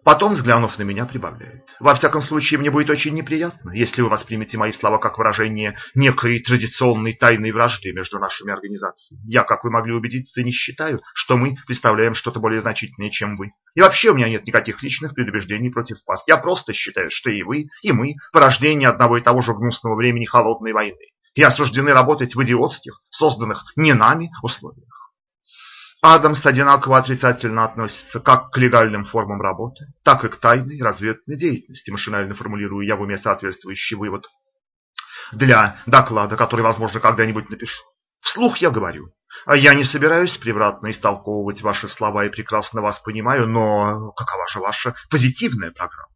Потом, взглянув на меня, прибавляет. Во всяком случае, мне будет очень неприятно, если вы воспримете мои слова как выражение некой традиционной тайной вражды между нашими организациями. Я, как вы могли убедиться, не считаю, что мы представляем что-то более значительное, чем вы. И вообще у меня нет никаких личных предубеждений против вас. Я просто считаю, что и вы, и мы – порождение одного и того же гнусного времени холодной войны. И осуждены работать в идиотских, созданных не нами условиях. Адамс одинаково отрицательно относится как к легальным формам работы, так и к тайной разведной деятельности, машинально формулирую я в уме соответствующий вывод для доклада, который, возможно, когда-нибудь напишу. Вслух я говорю, я не собираюсь превратно истолковывать ваши слова и прекрасно вас понимаю, но какова же ваша позитивная программа?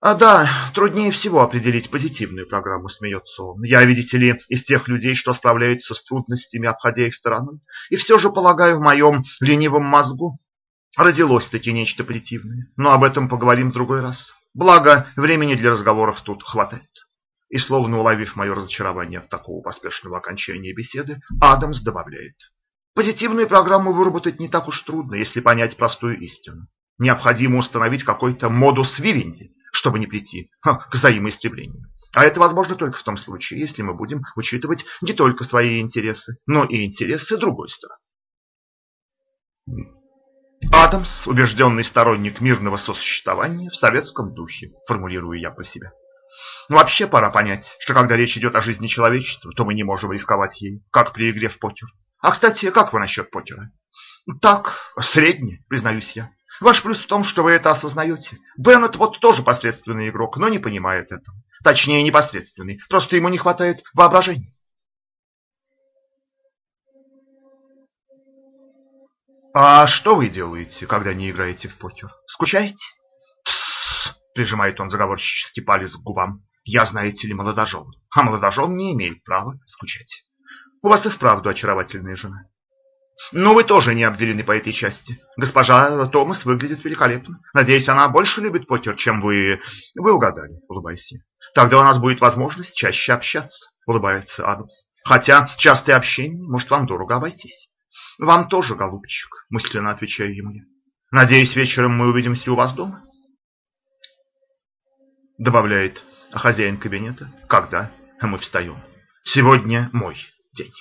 А да, труднее всего определить позитивную программу, смеется он. Я, видите ли, из тех людей, что справляются с трудностями, обходя их стороной. И все же, полагаю, в моем ленивом мозгу родилось-таки нечто позитивное. Но об этом поговорим в другой раз. Благо, времени для разговоров тут хватает. И словно уловив мое разочарование от такого поспешного окончания беседы, Адамс добавляет. Позитивную программу выработать не так уж трудно, если понять простую истину. Необходимо установить какой-то модус вивенди, чтобы не прийти к взаимоистреблению. А это возможно только в том случае, если мы будем учитывать не только свои интересы, но и интересы другой стороны. Адамс – убежденный сторонник мирного сосуществования в советском духе, формулирую я про себя. Вообще пора понять, что когда речь идет о жизни человечества, то мы не можем рисковать ей, как при игре в покер. А, кстати, как вы насчет покера? Так, средне, признаюсь я. Ваш плюс в том, что вы это осознаете. Беннет вот тоже посредственный игрок, но не понимает этого. Точнее, непосредственный. Просто ему не хватает воображения. А что вы делаете, когда не играете в покер? Скучаете? Тссс, прижимает он заговорщический палец к губам. Я, знаете ли, молодожен. А молодожен не имеет права скучать. У вас и вправду очаровательная жена. Но вы тоже не обделены по этой части. Госпожа Томас выглядит великолепно. Надеюсь, она больше любит покер, чем вы... Вы угадали, улыбаюсь я. Тогда у нас будет возможность чаще общаться, улыбается Адамс. Хотя частое общение может вам дорого обойтись. Вам тоже, голубчик, мысленно отвечаю ему. Надеюсь, вечером мы увидимся у вас дома. Добавляет хозяин кабинета, когда мы встаем. Сегодня мой день.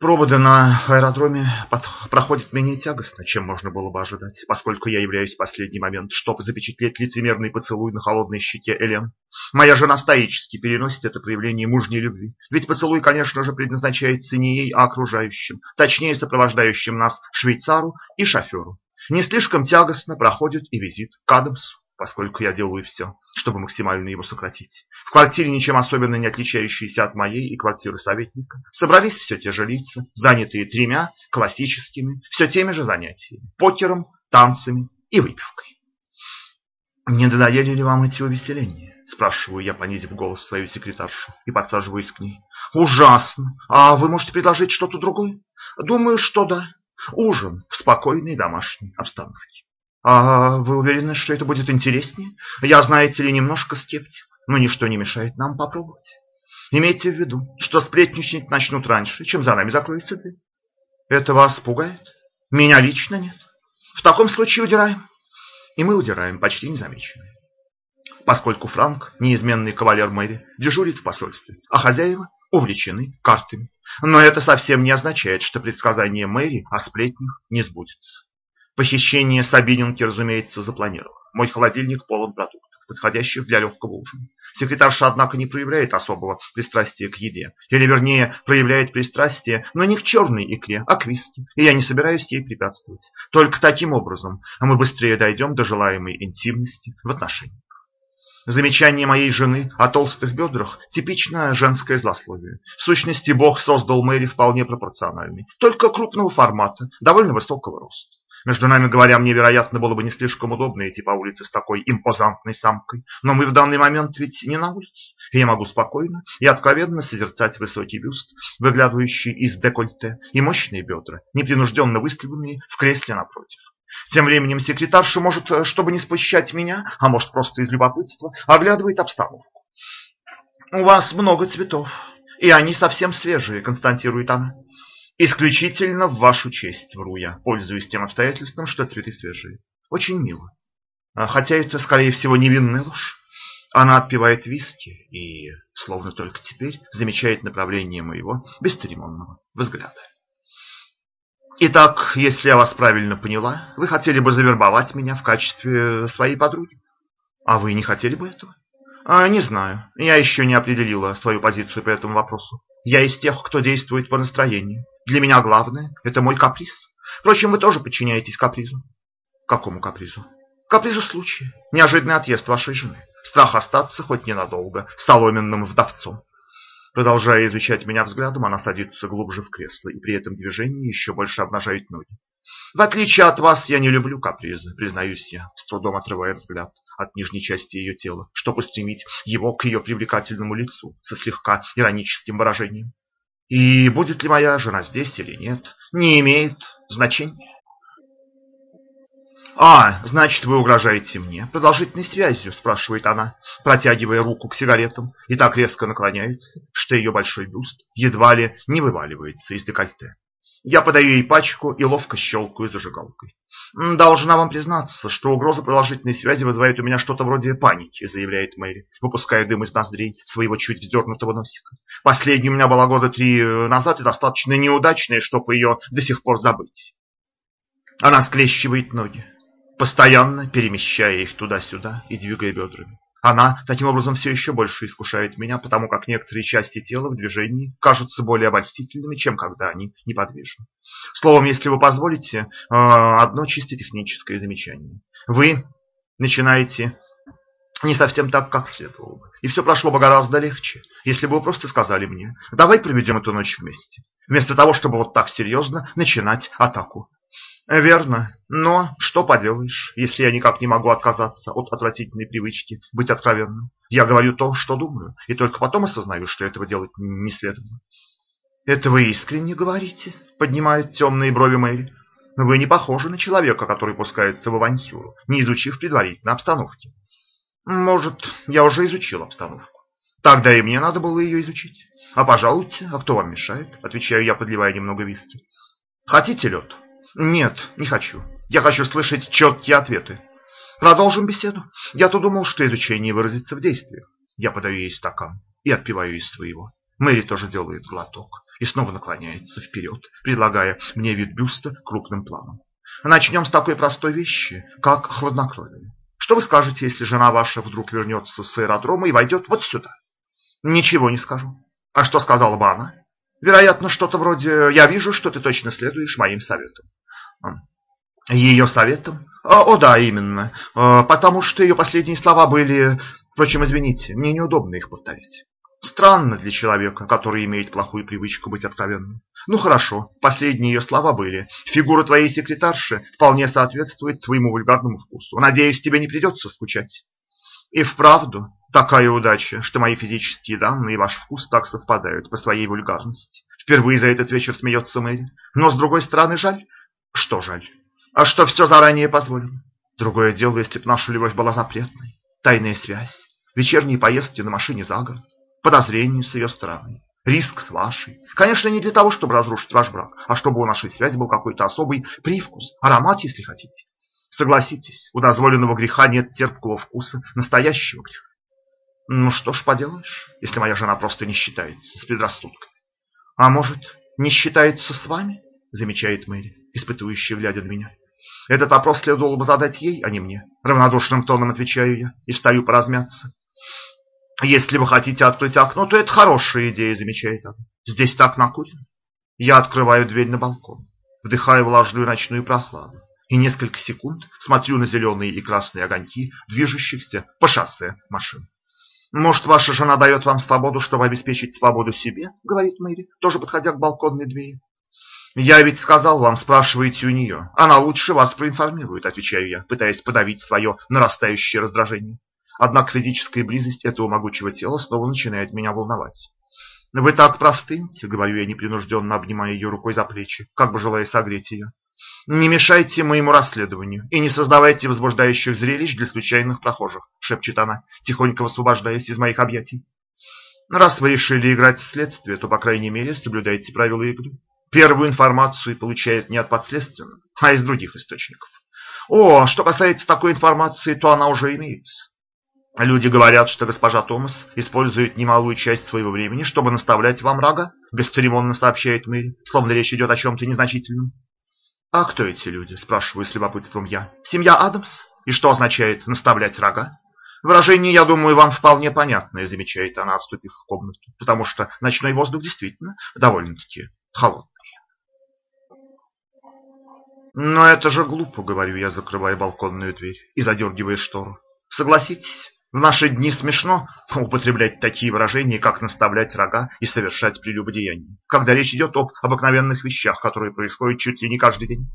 Проводы на аэродроме проходят менее тягостно, чем можно было бы ожидать, поскольку я являюсь в последний момент, чтобы запечатлеть лицемерный поцелуй на холодной щеке Элен. Моя жена стоически переносит это проявление мужней любви, ведь поцелуй, конечно же, предназначается не ей, а окружающим, точнее сопровождающим нас швейцару и шоферу. Не слишком тягостно проходит и визит к Адамсу. Поскольку я делаю все, чтобы максимально его сократить. В квартире, ничем особенно не отличающейся от моей и квартиры советника, собрались все те же лица, занятые тремя классическими, все теми же занятиями – покером, танцами и выпивкой. «Не надоели ли вам эти увеселения?» – спрашиваю я, понизив голос свою секретаршу, и подсаживаюсь к ней. «Ужасно! А вы можете предложить что-то другое?» «Думаю, что да. Ужин в спокойной домашней обстановке». «А вы уверены, что это будет интереснее? Я, знаете ли, немножко скептик, но ничто не мешает нам попробовать. Имейте в виду, что сплетничать начнут раньше, чем за нами закроется дверь. Это вас пугает? Меня лично нет. В таком случае удираем». И мы удираем почти незамеченные. Поскольку Франк, неизменный кавалер мэри, дежурит в посольстве, а хозяева увлечены картами. Но это совсем не означает, что предсказание мэри о сплетнях не сбудется. Похищение Сабининки, разумеется, запланировано. Мой холодильник полон продуктов, подходящих для легкого ужина. Секретарша, однако, не проявляет особого пристрастия к еде. Или, вернее, проявляет пристрастие, но не к черной икре, а к виски. И я не собираюсь ей препятствовать. Только таким образом мы быстрее дойдем до желаемой интимности в отношениях. Замечание моей жены о толстых бедрах – типичное женское злословие. В сущности, Бог создал Мэри вполне пропорциональный, только крупного формата, довольно высокого роста. Между нами говоря, мне, вероятно, было бы не слишком удобно идти по улице с такой импозантной самкой. Но мы в данный момент ведь не на улице. И я могу спокойно и откровенно созерцать высокий бюст, выглядывающий из декольте, и мощные бедра, непринужденно выставленные в кресле напротив. Тем временем секретарша, может, чтобы не спущать меня, а может, просто из любопытства, оглядывает обстановку. «У вас много цветов, и они совсем свежие», — констатирует она. Исключительно в вашу честь, вру я, пользуясь тем обстоятельством, что цветы свежие. Очень мило. А хотя это, скорее всего, невинная ложь. Она отпивает виски и, словно только теперь, замечает направление моего бесцеремонного взгляда. Итак, если я вас правильно поняла, вы хотели бы завербовать меня в качестве своей подруги. А вы не хотели бы этого? А, не знаю. Я еще не определила свою позицию по этому вопросу. Я из тех, кто действует по настроению. Для меня главное – это мой каприз. Впрочем, вы тоже подчиняетесь капризу. Какому капризу? Капризу случая. Неожиданный отъезд вашей жены. Страх остаться хоть ненадолго соломенным вдовцом. Продолжая изучать меня взглядом, она садится глубже в кресло и при этом движении еще больше обнажает ноги. В отличие от вас, я не люблю капризы, признаюсь я, с трудом отрывая взгляд от нижней части ее тела, чтобы стремить его к ее привлекательному лицу со слегка ироническим выражением. И будет ли моя жена здесь или нет, не имеет значения. «А, значит, вы угрожаете мне продолжительной связью?» – спрашивает она, протягивая руку к сигаретам, и так резко наклоняется, что ее большой бюст едва ли не вываливается из декольте. Я подаю ей пачку и ловко щелкаю зажигалкой. «Должна вам признаться, что угроза продолжительной связи вызывает у меня что-то вроде паники», заявляет Мэри, выпуская дым из ноздрей своего чуть вздернутого носика. «Последняя у меня была года три назад и достаточно неудачная, чтобы ее до сих пор забыть». Она скрещивает ноги, постоянно перемещая их туда-сюда и двигая бедрами. Она таким образом все еще больше искушает меня, потому как некоторые части тела в движении кажутся более обольстительными, чем когда они неподвижны. Словом, если вы позволите, э, одно чисто техническое замечание. Вы начинаете не совсем так, как следовало бы. И все прошло бы гораздо легче, если бы вы просто сказали мне, давай проведем эту ночь вместе. Вместо того, чтобы вот так серьезно начинать атаку Верно, но что поделаешь, если я никак не могу отказаться от отвратительной привычки быть откровенным. Я говорю то, что думаю, и только потом осознаю, что этого делать не следовало. Это вы искренне говорите? Поднимают темные брови Мэри. Вы не похожи на человека, который пускается в авантюру, не изучив предварительно обстановки. Может, я уже изучил обстановку. Тогда и мне надо было ее изучить. А пожалуйте, а кто вам мешает? Отвечаю я, подливая немного виски. Хотите лед? Нет, не хочу. Я хочу слышать четкие ответы. Продолжим беседу. Я-то думал, что изучение выразится в действиях. Я подаю ей стакан и отпиваю из своего. Мэри тоже делает глоток и снова наклоняется вперед, предлагая мне вид бюста крупным планом. Начнем с такой простой вещи, как хладнокровие. Что вы скажете, если жена ваша вдруг вернется с аэродрома и войдет вот сюда? Ничего не скажу. А что сказала бы она? Вероятно, что-то вроде «я вижу, что ты точно следуешь моим советам». Ее советом? О да, именно. Потому что ее последние слова были... Впрочем, извините, мне неудобно их повторять. Странно для человека, который имеет плохую привычку быть откровенным. Ну хорошо, последние ее слова были. Фигура твоей секретарши вполне соответствует твоему вульгарному вкусу. Надеюсь, тебе не придется скучать. И вправду, такая удача, что мои физические данные и ваш вкус так совпадают по своей вульгарности. Впервые за этот вечер смеется Мэри. Но с другой стороны, жаль. Что жаль? А что все заранее позволено? Другое дело, если бы наша любовь была запретной. Тайная связь, вечерние поездки на машине за город подозрение с ее стороны, риск с вашей. Конечно, не для того, чтобы разрушить ваш брак, а чтобы у нашей связи был какой-то особый привкус, аромат, если хотите. Согласитесь, у дозволенного греха нет терпкого вкуса настоящего греха. Ну что ж поделаешь, если моя жена просто не считается с предрассудками. А может, не считается с вами? Замечает Мэри, испытывающая, глядя на меня. Этот вопрос следовало бы задать ей, а не мне. Равнодушным тоном отвечаю я и встаю поразмяться. Если вы хотите открыть окно, то это хорошая идея, замечает она. Здесь так накурено. Я открываю дверь на балкон, вдыхаю влажную ночную прохладу и несколько секунд смотрю на зеленые и красные огоньки движущихся по шоссе машин. «Может, ваша жена дает вам свободу, чтобы обеспечить свободу себе?» — говорит Мэри, тоже подходя к балконной двери. «Я ведь сказал вам, спрашиваете у нее. Она лучше вас проинформирует», — отвечаю я, пытаясь подавить свое нарастающее раздражение. Однако физическая близость этого могучего тела снова начинает меня волновать. «Вы так простынете», — говорю я, непринужденно обнимая ее рукой за плечи, как бы желая согреть ее. «Не мешайте моему расследованию и не создавайте возбуждающих зрелищ для случайных прохожих», — шепчет она, тихонько высвобождаясь из моих объятий. «Раз вы решили играть в следствие, то, по крайней мере, соблюдайте правила игры. Первую информацию получает не от подследственных, а из других источников. О, что касается такой информации, то она уже имеется. Люди говорят, что госпожа Томас использует немалую часть своего времени, чтобы наставлять вам рога, бесцеремонно сообщает Мэри, словно речь идет о чем-то незначительном. А кто эти люди? Спрашиваю с любопытством я. Семья Адамс? И что означает наставлять рога? Выражение, я думаю, вам вполне понятное, замечает она, отступив в комнату, потому что ночной воздух действительно довольно-таки холодный. Но это же глупо, говорю я, закрывая балконную дверь и задергивая штору. Согласитесь, в наши дни смешно употреблять такие выражения, как наставлять рога и совершать прелюбодеяние, когда речь идет об обыкновенных вещах, которые происходят чуть ли не каждый день.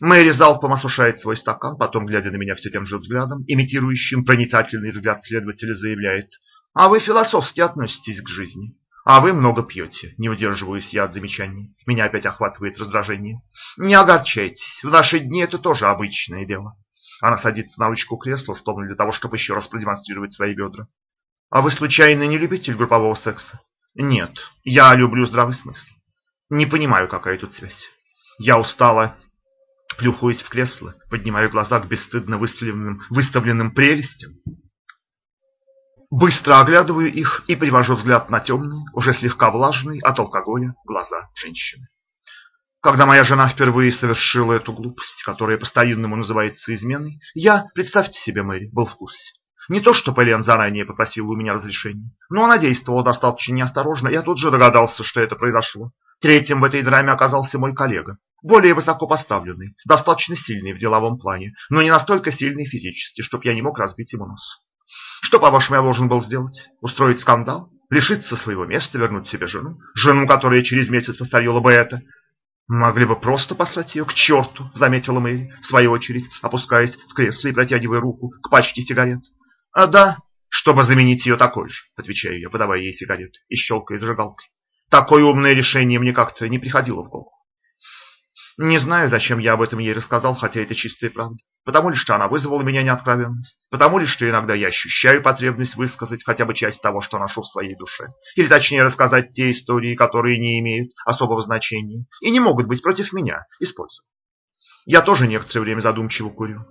Мэри залпом осушает свой стакан, потом, глядя на меня все тем же взглядом, имитирующим проницательный взгляд следователя, заявляет, «А вы философски относитесь к жизни, а вы много пьете». Не удерживаюсь я от замечаний. Меня опять охватывает раздражение. «Не огорчайтесь, в наши дни это тоже обычное дело». Она садится на ручку кресла, словно для того, чтобы еще раз продемонстрировать свои бедра. А вы случайно не любитель группового секса? Нет, я люблю здравый смысл. Не понимаю, какая тут связь. Я устала, плюхаюсь в кресло, поднимаю глаза к бесстыдно выставленным, выставленным прелестям. Быстро оглядываю их и перевожу взгляд на темные, уже слегка влажные от алкоголя глаза женщины. Когда моя жена впервые совершила эту глупость, которая по-старинному называется изменой, я, представьте себе, Мэри, был в курсе. Не то, что Пэлен заранее попросила у меня разрешения, но она действовала достаточно неосторожно, я тут же догадался, что это произошло. Третьим в этой драме оказался мой коллега, более высоко поставленный, достаточно сильный в деловом плане, но не настолько сильный физически, чтобы я не мог разбить ему нос. Что, по-вашему, я должен был сделать? Устроить скандал? Лишиться своего места, вернуть себе жену? Жену, которая через месяц повторила бы это? «Могли бы просто послать ее к черту», — заметила Мэри, в свою очередь, опускаясь в кресло и протягивая руку к пачке сигарет. «А да, чтобы заменить ее такой же», — отвечаю я, подавая ей сигареты и щелкая зажигалкой. «Такое умное решение мне как-то не приходило в голову». Не знаю, зачем я об этом ей рассказал, хотя это чистая правда. Потому ли, что она вызвала меня неоткровенность? Потому ли, что иногда я ощущаю потребность высказать хотя бы часть того, что ношу в своей душе? Или точнее рассказать те истории, которые не имеют особого значения и не могут быть против меня использованы? Я тоже некоторое время задумчиво курю.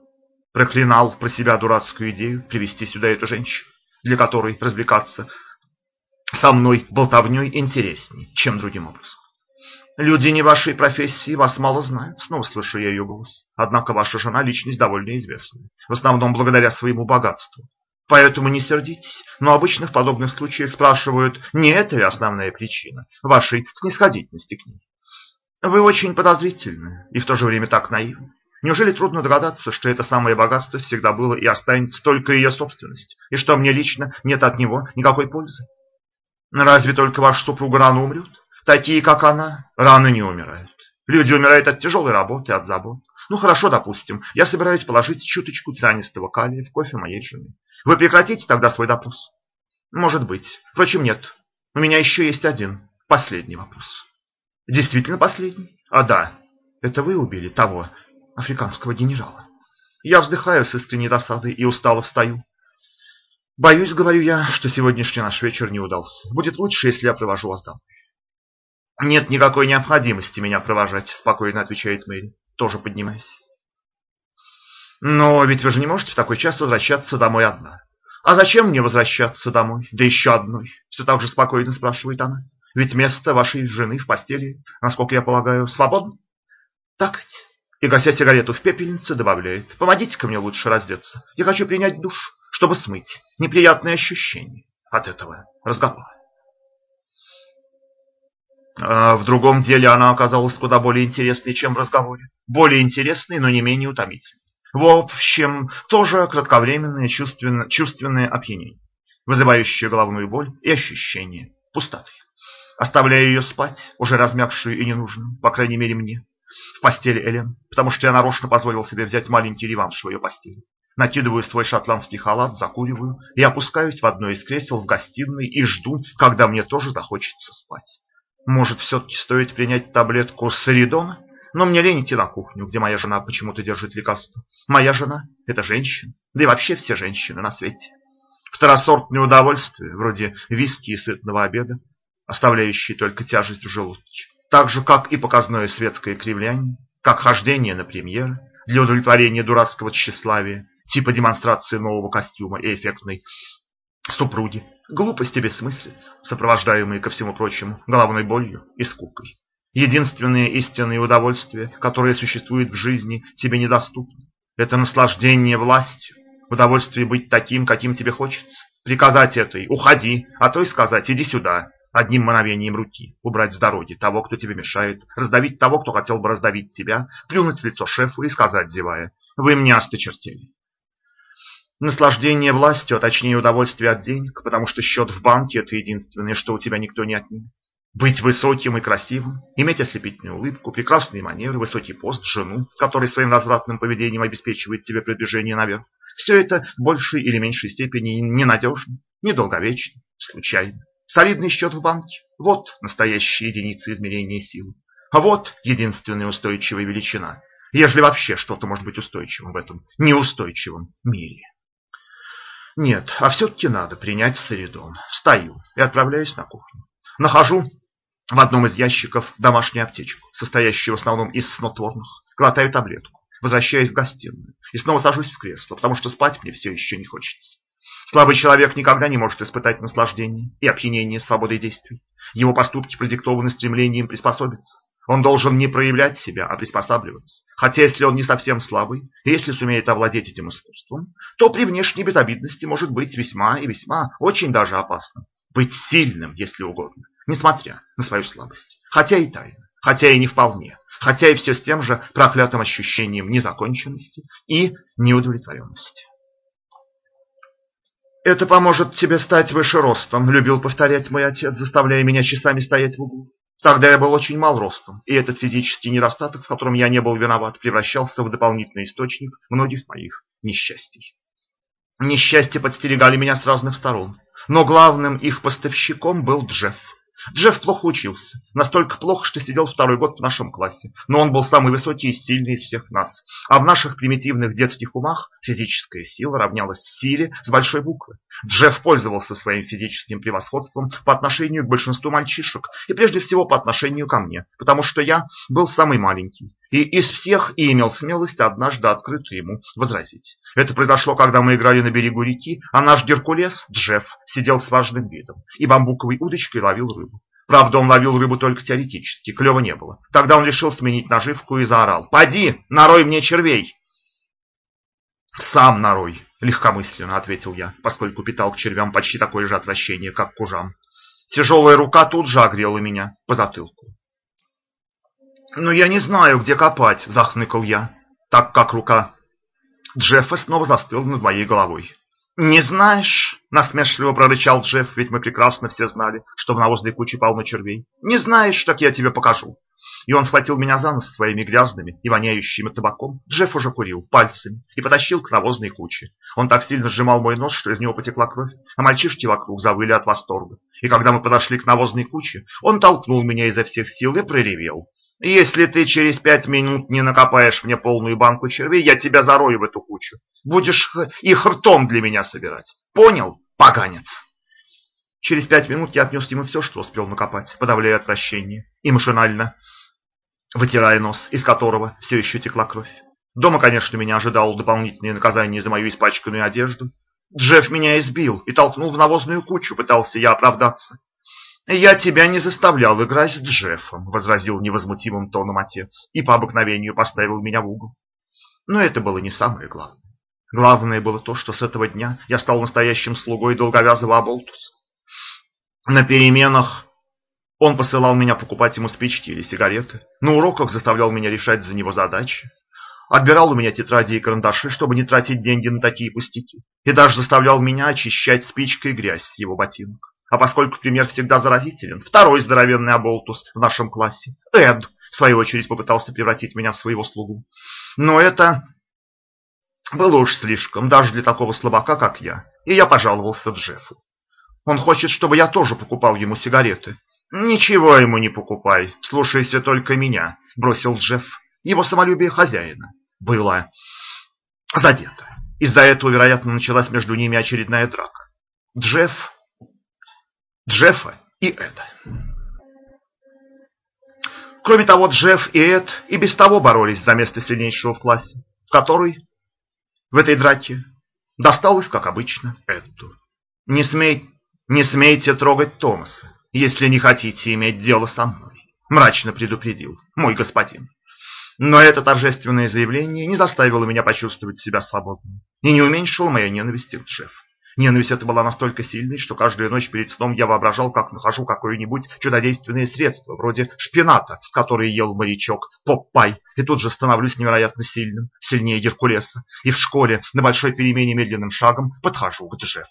Проклинал про себя дурацкую идею привести сюда эту женщину, для которой развлекаться со мной болтовней интереснее, чем другим образом. Люди не вашей профессии вас мало знают, снова слышу я ее голос. Однако ваша жена личность довольно известная, в основном благодаря своему богатству. Поэтому не сердитесь, но обычно в подобных случаях спрашивают, не это ли основная причина вашей снисходительности к ней. Вы очень подозрительны и в то же время так наивны. Неужели трудно догадаться, что это самое богатство всегда было и останется только ее собственность, и что мне лично нет от него никакой пользы? Разве только ваша супруга рано умрет? Такие, как она, рано не умирают. Люди умирают от тяжелой работы, от забот. Ну хорошо, допустим, я собираюсь положить чуточку цианистого калия в кофе моей жены. Вы прекратите тогда свой допрос? Может быть. Впрочем, нет. У меня еще есть один, последний вопрос. Действительно последний? А да, это вы убили того африканского генерала. Я вздыхаю с искренней досадой и устало встаю. Боюсь, говорю я, что сегодняшний наш вечер не удался. Будет лучше, если я провожу вас домой. Нет никакой необходимости меня провожать, спокойно отвечает Мэри, тоже поднимаясь. Но ведь вы же не можете в такой час возвращаться домой одна. А зачем мне возвращаться домой, да еще одной? Все так же спокойно спрашивает она. Ведь место вашей жены в постели, насколько я полагаю, свободно. Так ведь? И гася сигарету в пепельнице, добавляет. Помогите-ка мне лучше раздеться. Я хочу принять душ, чтобы смыть неприятные ощущения от этого разговора. А в другом деле она оказалась куда более интересной, чем в разговоре. Более интересной, но не менее утомительной. В общем, тоже кратковременное чувственное, чувственное опьянение, вызывающее головную боль и ощущение пустоты. Оставляя ее спать, уже размягшую и ненужную, по крайней мере мне, в постели Элен, потому что я нарочно позволил себе взять маленький реванш в ее постели. Накидываю свой шотландский халат, закуриваю и опускаюсь в одно из кресел в гостиной и жду, когда мне тоже захочется спать. Может, все-таки стоит принять таблетку саридона? Но мне лень идти на кухню, где моя жена почему-то держит лекарство. Моя жена – это женщина, да и вообще все женщины на свете. Второсортные удовольствия, вроде виски и сытного обеда, оставляющие только тяжесть в желудке. Так же, как и показное светское кривляние, как хождение на премьеры для удовлетворения дурацкого тщеславия, типа демонстрации нового костюма и эффектной супруги. Глупости бессмыслица, сопровождаемые, ко всему прочему, головной болью и скукой. Единственное истинное удовольствие, которое существует в жизни, тебе недоступно. Это наслаждение властью, удовольствие быть таким, каким тебе хочется. Приказать этой «уходи», а то и сказать «иди сюда», одним мановением руки, убрать с дороги того, кто тебе мешает, раздавить того, кто хотел бы раздавить тебя, плюнуть в лицо шефу и сказать, зевая «вы мне осточертели». Наслаждение властью, а точнее удовольствие от денег, потому что счет в банке – это единственное, что у тебя никто не отнимет. Быть высоким и красивым, иметь ослепительную улыбку, прекрасные манеры, высокий пост, жену, который своим развратным поведением обеспечивает тебе продвижение наверх. Все это в большей или меньшей степени ненадежно, недолговечно, случайно. Солидный счет в банке – вот настоящая единица измерения силы. А вот единственная устойчивая величина, ежели вообще что-то может быть устойчивым в этом неустойчивом мире. Нет, а все-таки надо принять Саридон. Встаю и отправляюсь на кухню. Нахожу в одном из ящиков домашнюю аптечку, состоящую в основном из снотворных. Глотаю таблетку, возвращаюсь в гостиную и снова сажусь в кресло, потому что спать мне все еще не хочется. Слабый человек никогда не может испытать наслаждение и опьянение свободой действий. Его поступки продиктованы стремлением приспособиться. Он должен не проявлять себя, а приспосабливаться. Хотя если он не совсем слабый, если сумеет овладеть этим искусством, то при внешней безобидности может быть весьма и весьма очень даже опасно быть сильным, если угодно, несмотря на свою слабость. Хотя и тайно, хотя и не вполне, хотя и все с тем же проклятым ощущением незаконченности и неудовлетворенности. «Это поможет тебе стать выше ростом», — любил повторять мой отец, заставляя меня часами стоять в углу. Тогда я был очень мал ростом, и этот физический недостаток, в котором я не был виноват, превращался в дополнительный источник многих моих несчастий. Несчастья подстерегали меня с разных сторон. Но главным их поставщиком был Джефф. Джефф плохо учился. Настолько плохо, что сидел второй год в нашем классе. Но он был самый высокий и сильный из всех нас. А в наших примитивных детских умах физическая сила равнялась силе с большой буквы. Джефф пользовался своим физическим превосходством по отношению к большинству мальчишек. И прежде всего по отношению ко мне. Потому что я был самый маленький. И из всех и имел смелость однажды открыто ему возразить. Это произошло, когда мы играли на берегу реки, а наш Геркулес, Джефф, сидел с важным видом и бамбуковой удочкой ловил рыбу. Правда, он ловил рыбу только теоретически, клёва не было. Тогда он решил сменить наживку и заорал. «Поди, нарой мне червей!» «Сам нарой!» — легкомысленно ответил я, поскольку питал к червям почти такое же отвращение, как к ужам. Тяжелая рука тут же огрела меня по затылку. «Но я не знаю, где копать», — захныкал я. так как рука Джеффа снова застыла над моей головой. «Не знаешь?» – насмешливо прорычал Джефф, ведь мы прекрасно все знали, что в навозной куче полно червей. «Не знаешь, так я тебе покажу». И он схватил меня за нос своими грязными и воняющими табаком. Джефф уже курил пальцами и потащил к навозной куче. Он так сильно сжимал мой нос, что из него потекла кровь, а мальчишки вокруг завыли от восторга. И когда мы подошли к навозной куче, он толкнул меня изо всех сил и проревел. Если ты через пять минут не накопаешь мне полную банку червей, я тебя зарою в эту кучу. Будешь их ртом для меня собирать. Понял, поганец? Через пять минут я отнес ему все, что успел накопать, подавляя отвращение, и машинально вытирая нос, из которого все еще текла кровь. Дома, конечно, меня ожидало дополнительное наказание за мою испачканную одежду. Джефф меня избил и толкнул в навозную кучу, пытался я оправдаться. «Я тебя не заставлял играть с Джеффом», — возразил невозмутимым тоном отец, и по обыкновению поставил меня в угол. Но это было не самое главное. Главное было то, что с этого дня я стал настоящим слугой долговязого Аболтуса. На переменах он посылал меня покупать ему спички или сигареты, на уроках заставлял меня решать за него задачи, отбирал у меня тетради и карандаши, чтобы не тратить деньги на такие пустяки, и даже заставлял меня очищать спичкой грязь с его ботинок. А поскольку пример всегда заразителен, второй здоровенный оболтус в нашем классе, Эд, в свою очередь попытался превратить меня в своего слугу. Но это было уж слишком, даже для такого слабака, как я, и я пожаловался Джеффу. Он хочет, чтобы я тоже покупал ему сигареты. Ничего ему не покупай, слушайся только меня, бросил Джефф. Его самолюбие хозяина было задето. Из-за этого, вероятно, началась между ними очередная драка. Джефф Джеффа и Эда. Кроме того, Джефф и Эд и без того боролись за место сильнейшего в классе, в который в этой драке досталось, как обычно, Эду. Не, смей, не смейте трогать Томаса, если не хотите иметь дело со мной, мрачно предупредил мой господин. Но это торжественное заявление не заставило меня почувствовать себя свободным и не уменьшило моей ненависти к Джеффу. Ненависть эта была настолько сильной, что каждую ночь перед сном я воображал, как нахожу какое-нибудь чудодейственное средство, вроде шпината, который ел морячок Поппай, и тут же становлюсь невероятно сильным, сильнее Геркулеса, и в школе на большой перемене медленным шагом подхожу к Джеффу.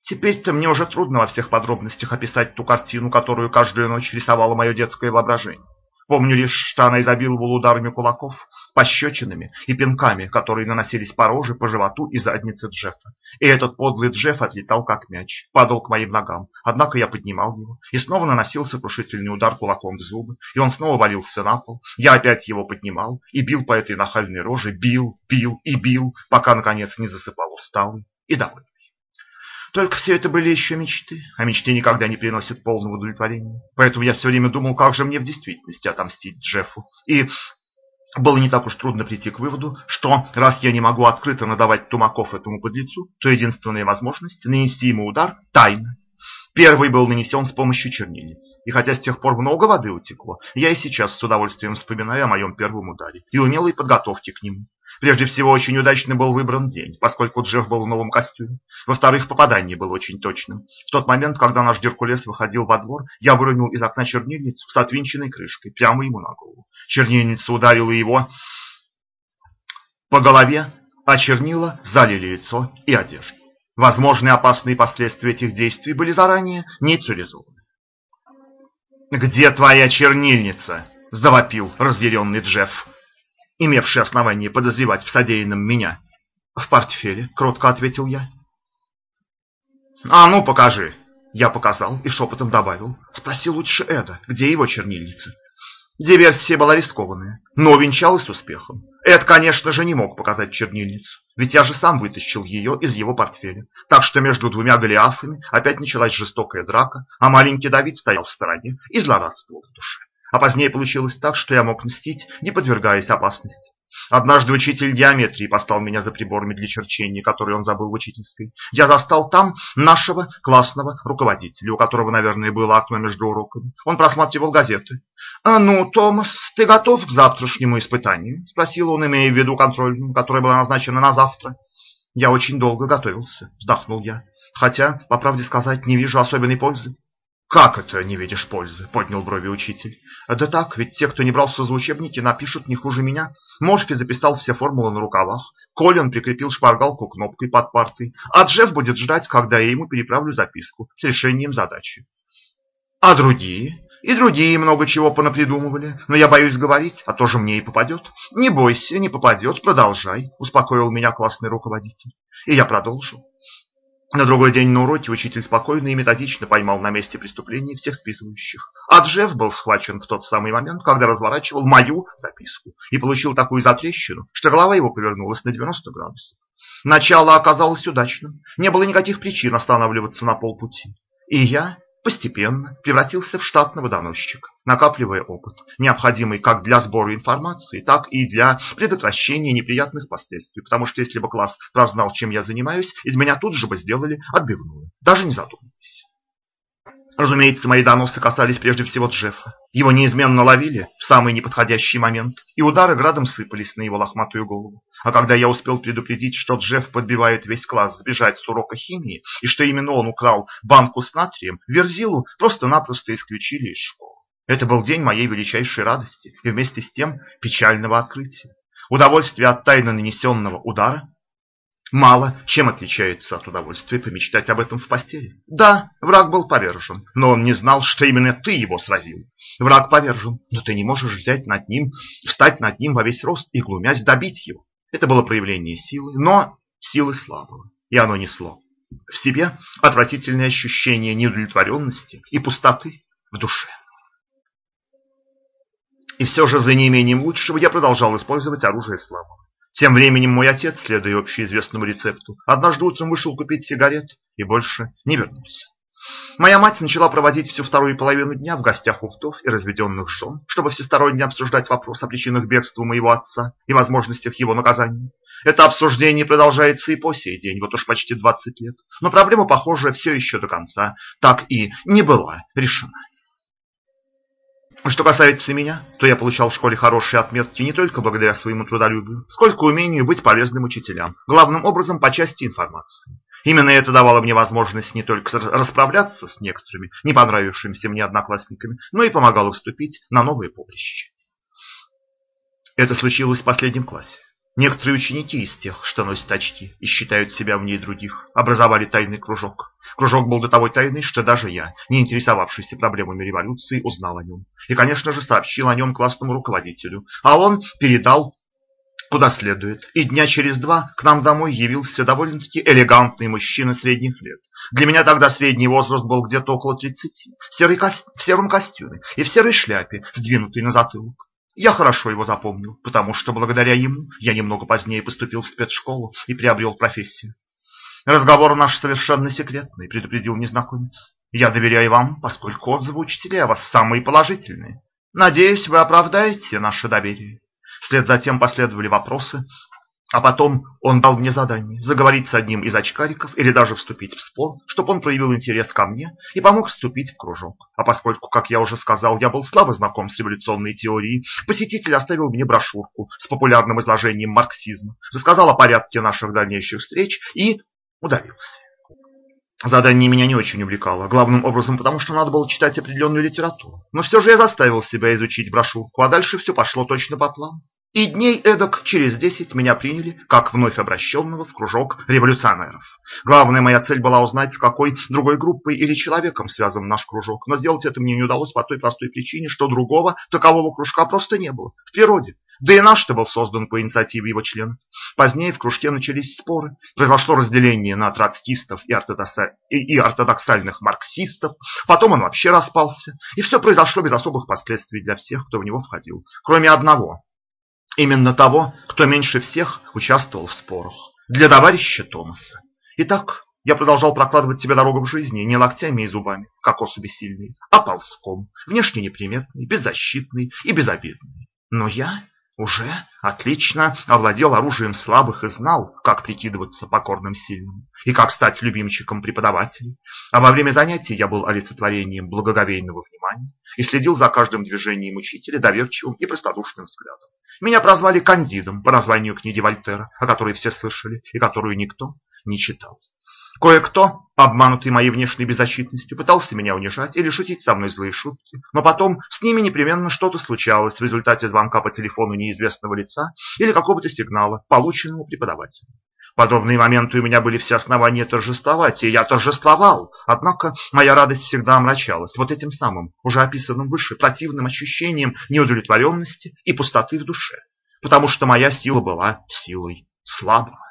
Теперь-то мне уже трудно во всех подробностях описать ту картину, которую каждую ночь рисовало мое детское воображение. Помню лишь, что она изобиловала ударами кулаков, пощечинами и пинками, которые наносились по роже, по животу и заднице Джеффа. И этот подлый Джефф отлетал как мяч, падал к моим ногам. Однако я поднимал его и снова наносил сокрушительный удар кулаком в зубы, и он снова валился на пол. Я опять его поднимал и бил по этой нахальной роже, бил, бил и бил, пока, наконец, не засыпал усталый и довольный. Только все это были еще мечты, а мечты никогда не приносят полного удовлетворения. Поэтому я все время думал, как же мне в действительности отомстить Джеффу. И было не так уж трудно прийти к выводу, что раз я не могу открыто надавать тумаков этому подлецу, то единственная возможность нанести ему удар тайно. Первый был нанесен с помощью чернильниц. И хотя с тех пор много воды утекло, я и сейчас с удовольствием вспоминаю о моем первом ударе и умелой подготовке к нему. Прежде всего, очень удачно был выбран день, поскольку Джефф был в новом костюме. Во-вторых, попадание было очень точным. В тот момент, когда наш Геркулес выходил во двор, я выронил из окна чернильницу с отвинченной крышкой прямо ему на голову. Чернильница ударила его по голове, а чернила залили лицо и одежду. Возможные опасные последствия этих действий были заранее нейтрализованы. «Где твоя чернильница?» – завопил разъяренный Джефф имевший основание подозревать в содеянном меня. «В портфеле», — кротко ответил я. «А ну, покажи!» Я показал и шепотом добавил. Спроси лучше Эда, где его чернильница. Диверсия была рискованная, но увенчалась успехом. Эд, конечно же, не мог показать чернильницу, ведь я же сам вытащил ее из его портфеля. Так что между двумя голиафами опять началась жестокая драка, а маленький Давид стоял в стороне и злорадствовал в душе. А позднее получилось так, что я мог мстить, не подвергаясь опасности. Однажды учитель геометрии послал меня за приборами для черчения, которые он забыл в учительской. Я застал там нашего классного руководителя, у которого, наверное, было окно между уроками. Он просматривал газеты. «А ну, Томас, ты готов к завтрашнему испытанию?» – спросил он, имея в виду контрольную, которая была назначена на завтра. «Я очень долго готовился», – вздохнул я. «Хотя, по правде сказать, не вижу особенной пользы. «Как это не видишь пользы?» – поднял брови учитель. «Да так, ведь те, кто не брался за учебники, напишут не хуже меня. Морфи записал все формулы на рукавах, Колин прикрепил шпаргалку кнопкой под партой, а Джефф будет ждать, когда я ему переправлю записку с решением задачи. А другие? И другие много чего понапридумывали, но я боюсь говорить, а то же мне и попадет. Не бойся, не попадет, продолжай, успокоил меня классный руководитель. И я продолжил. На другой день на уроке учитель спокойно и методично поймал на месте преступления всех списывающих. А Джефф был схвачен в тот самый момент, когда разворачивал мою записку и получил такую затрещину, что голова его повернулась на 90 градусов. Начало оказалось удачным, не было никаких причин останавливаться на полпути. И я постепенно превратился в штатного доносчика, накапливая опыт, необходимый как для сбора информации, так и для предотвращения неприятных последствий, потому что если бы класс прознал, чем я занимаюсь, из меня тут же бы сделали отбивную, даже не задумываясь. Разумеется, мои доносы касались прежде всего Джеффа. Его неизменно ловили в самый неподходящий момент, и удары градом сыпались на его лохматую голову. А когда я успел предупредить, что Джефф подбивает весь класс сбежать с урока химии, и что именно он украл банку с натрием, Верзилу просто-напросто исключили из школы. Это был день моей величайшей радости и вместе с тем печального открытия. Удовольствие от тайно нанесенного удара мало чем отличается от удовольствия помечтать об этом в постели. Да, враг был повержен, но он не знал, что именно ты его сразил. Враг повержен, но ты не можешь взять над ним, встать над ним во весь рост и, глумясь, добить его. Это было проявление силы, но силы слабого, и оно несло в себе отвратительное ощущение неудовлетворенности и пустоты в душе. И все же за неимением лучшего я продолжал использовать оружие слабого. Тем временем мой отец, следуя общеизвестному рецепту, однажды утром вышел купить сигарет и больше не вернулся. Моя мать начала проводить всю вторую половину дня в гостях у вдов и разведенных жен, чтобы всесторонне обсуждать вопрос о причинах бегства моего отца и возможностях его наказания. Это обсуждение продолжается и по сей день, вот уж почти 20 лет. Но проблема, похоже, все еще до конца так и не была решена. Что касается меня, то я получал в школе хорошие отметки не только благодаря своему трудолюбию, сколько умению быть полезным учителям, главным образом по части информации. Именно это давало мне возможность не только расправляться с некоторыми не понравившимися мне одноклассниками, но и помогало вступить на новые поприща. Это случилось в последнем классе. Некоторые ученики из тех, что носят очки и считают себя в ней других, образовали тайный кружок. Кружок был до того тайный, что даже я, не интересовавшийся проблемами революции, узнал о нем. И, конечно же, сообщил о нем классному руководителю. А он передал куда следует. И дня через два к нам домой явился довольно-таки элегантный мужчина средних лет. Для меня тогда средний возраст был где-то около 30, в, серой ко... в сером костюме и в серой шляпе, сдвинутой на затылок. Я хорошо его запомнил, потому что благодаря ему я немного позднее поступил в спецшколу и приобрел профессию. Разговор наш совершенно секретный, предупредил незнакомец. Я доверяю вам, поскольку отзывы учителей о вас самые положительные. Надеюсь, вы оправдаете наше доверие. Вслед за тем последовали вопросы а потом он дал мне задание заговорить с одним из очкариков или даже вступить в спор, чтобы он проявил интерес ко мне и помог вступить в кружок. А поскольку, как я уже сказал, я был слабо знаком с революционной теорией, посетитель оставил мне брошюрку с популярным изложением марксизма, рассказал о порядке наших дальнейших встреч и удалился. Задание меня не очень увлекало, главным образом потому, что надо было читать определенную литературу. Но все же я заставил себя изучить брошюрку, а дальше все пошло точно по плану. И дней эдак через десять меня приняли, как вновь обращенного в кружок революционеров. Главная моя цель была узнать, с какой другой группой или человеком связан наш кружок. Но сделать это мне не удалось по той простой причине, что другого такового кружка просто не было в природе. Да и наш-то был создан по инициативе его членов. Позднее в кружке начались споры. Произошло разделение на троцкистов и, и ортодоксальных марксистов. Потом он вообще распался. И все произошло без особых последствий для всех, кто в него входил. Кроме одного Именно того, кто меньше всех участвовал в спорах. Для товарища Томаса. Итак, я продолжал прокладывать себе дорогу в жизни не локтями и зубами, как особи сильные, а ползком, внешне неприметный, беззащитный и безобидный. Но я уже отлично овладел оружием слабых и знал, как прикидываться покорным сильным, и как стать любимчиком преподавателей. А во время занятий я был олицетворением благоговейного внимания и следил за каждым движением учителя доверчивым и простодушным взглядом. Меня прозвали Кандидом по названию книги Вольтера, о которой все слышали и которую никто не читал. Кое-кто, обманутый моей внешней беззащитностью, пытался меня унижать или шутить со мной злые шутки, но потом с ними непременно что-то случалось в результате звонка по телефону неизвестного лица или какого-то сигнала, полученного преподавателем. Подобные моменты у меня были все основания торжествовать, и я торжествовал. Однако моя радость всегда омрачалась вот этим самым, уже описанным выше, противным ощущением неудовлетворенности и пустоты в душе, потому что моя сила была силой слабого.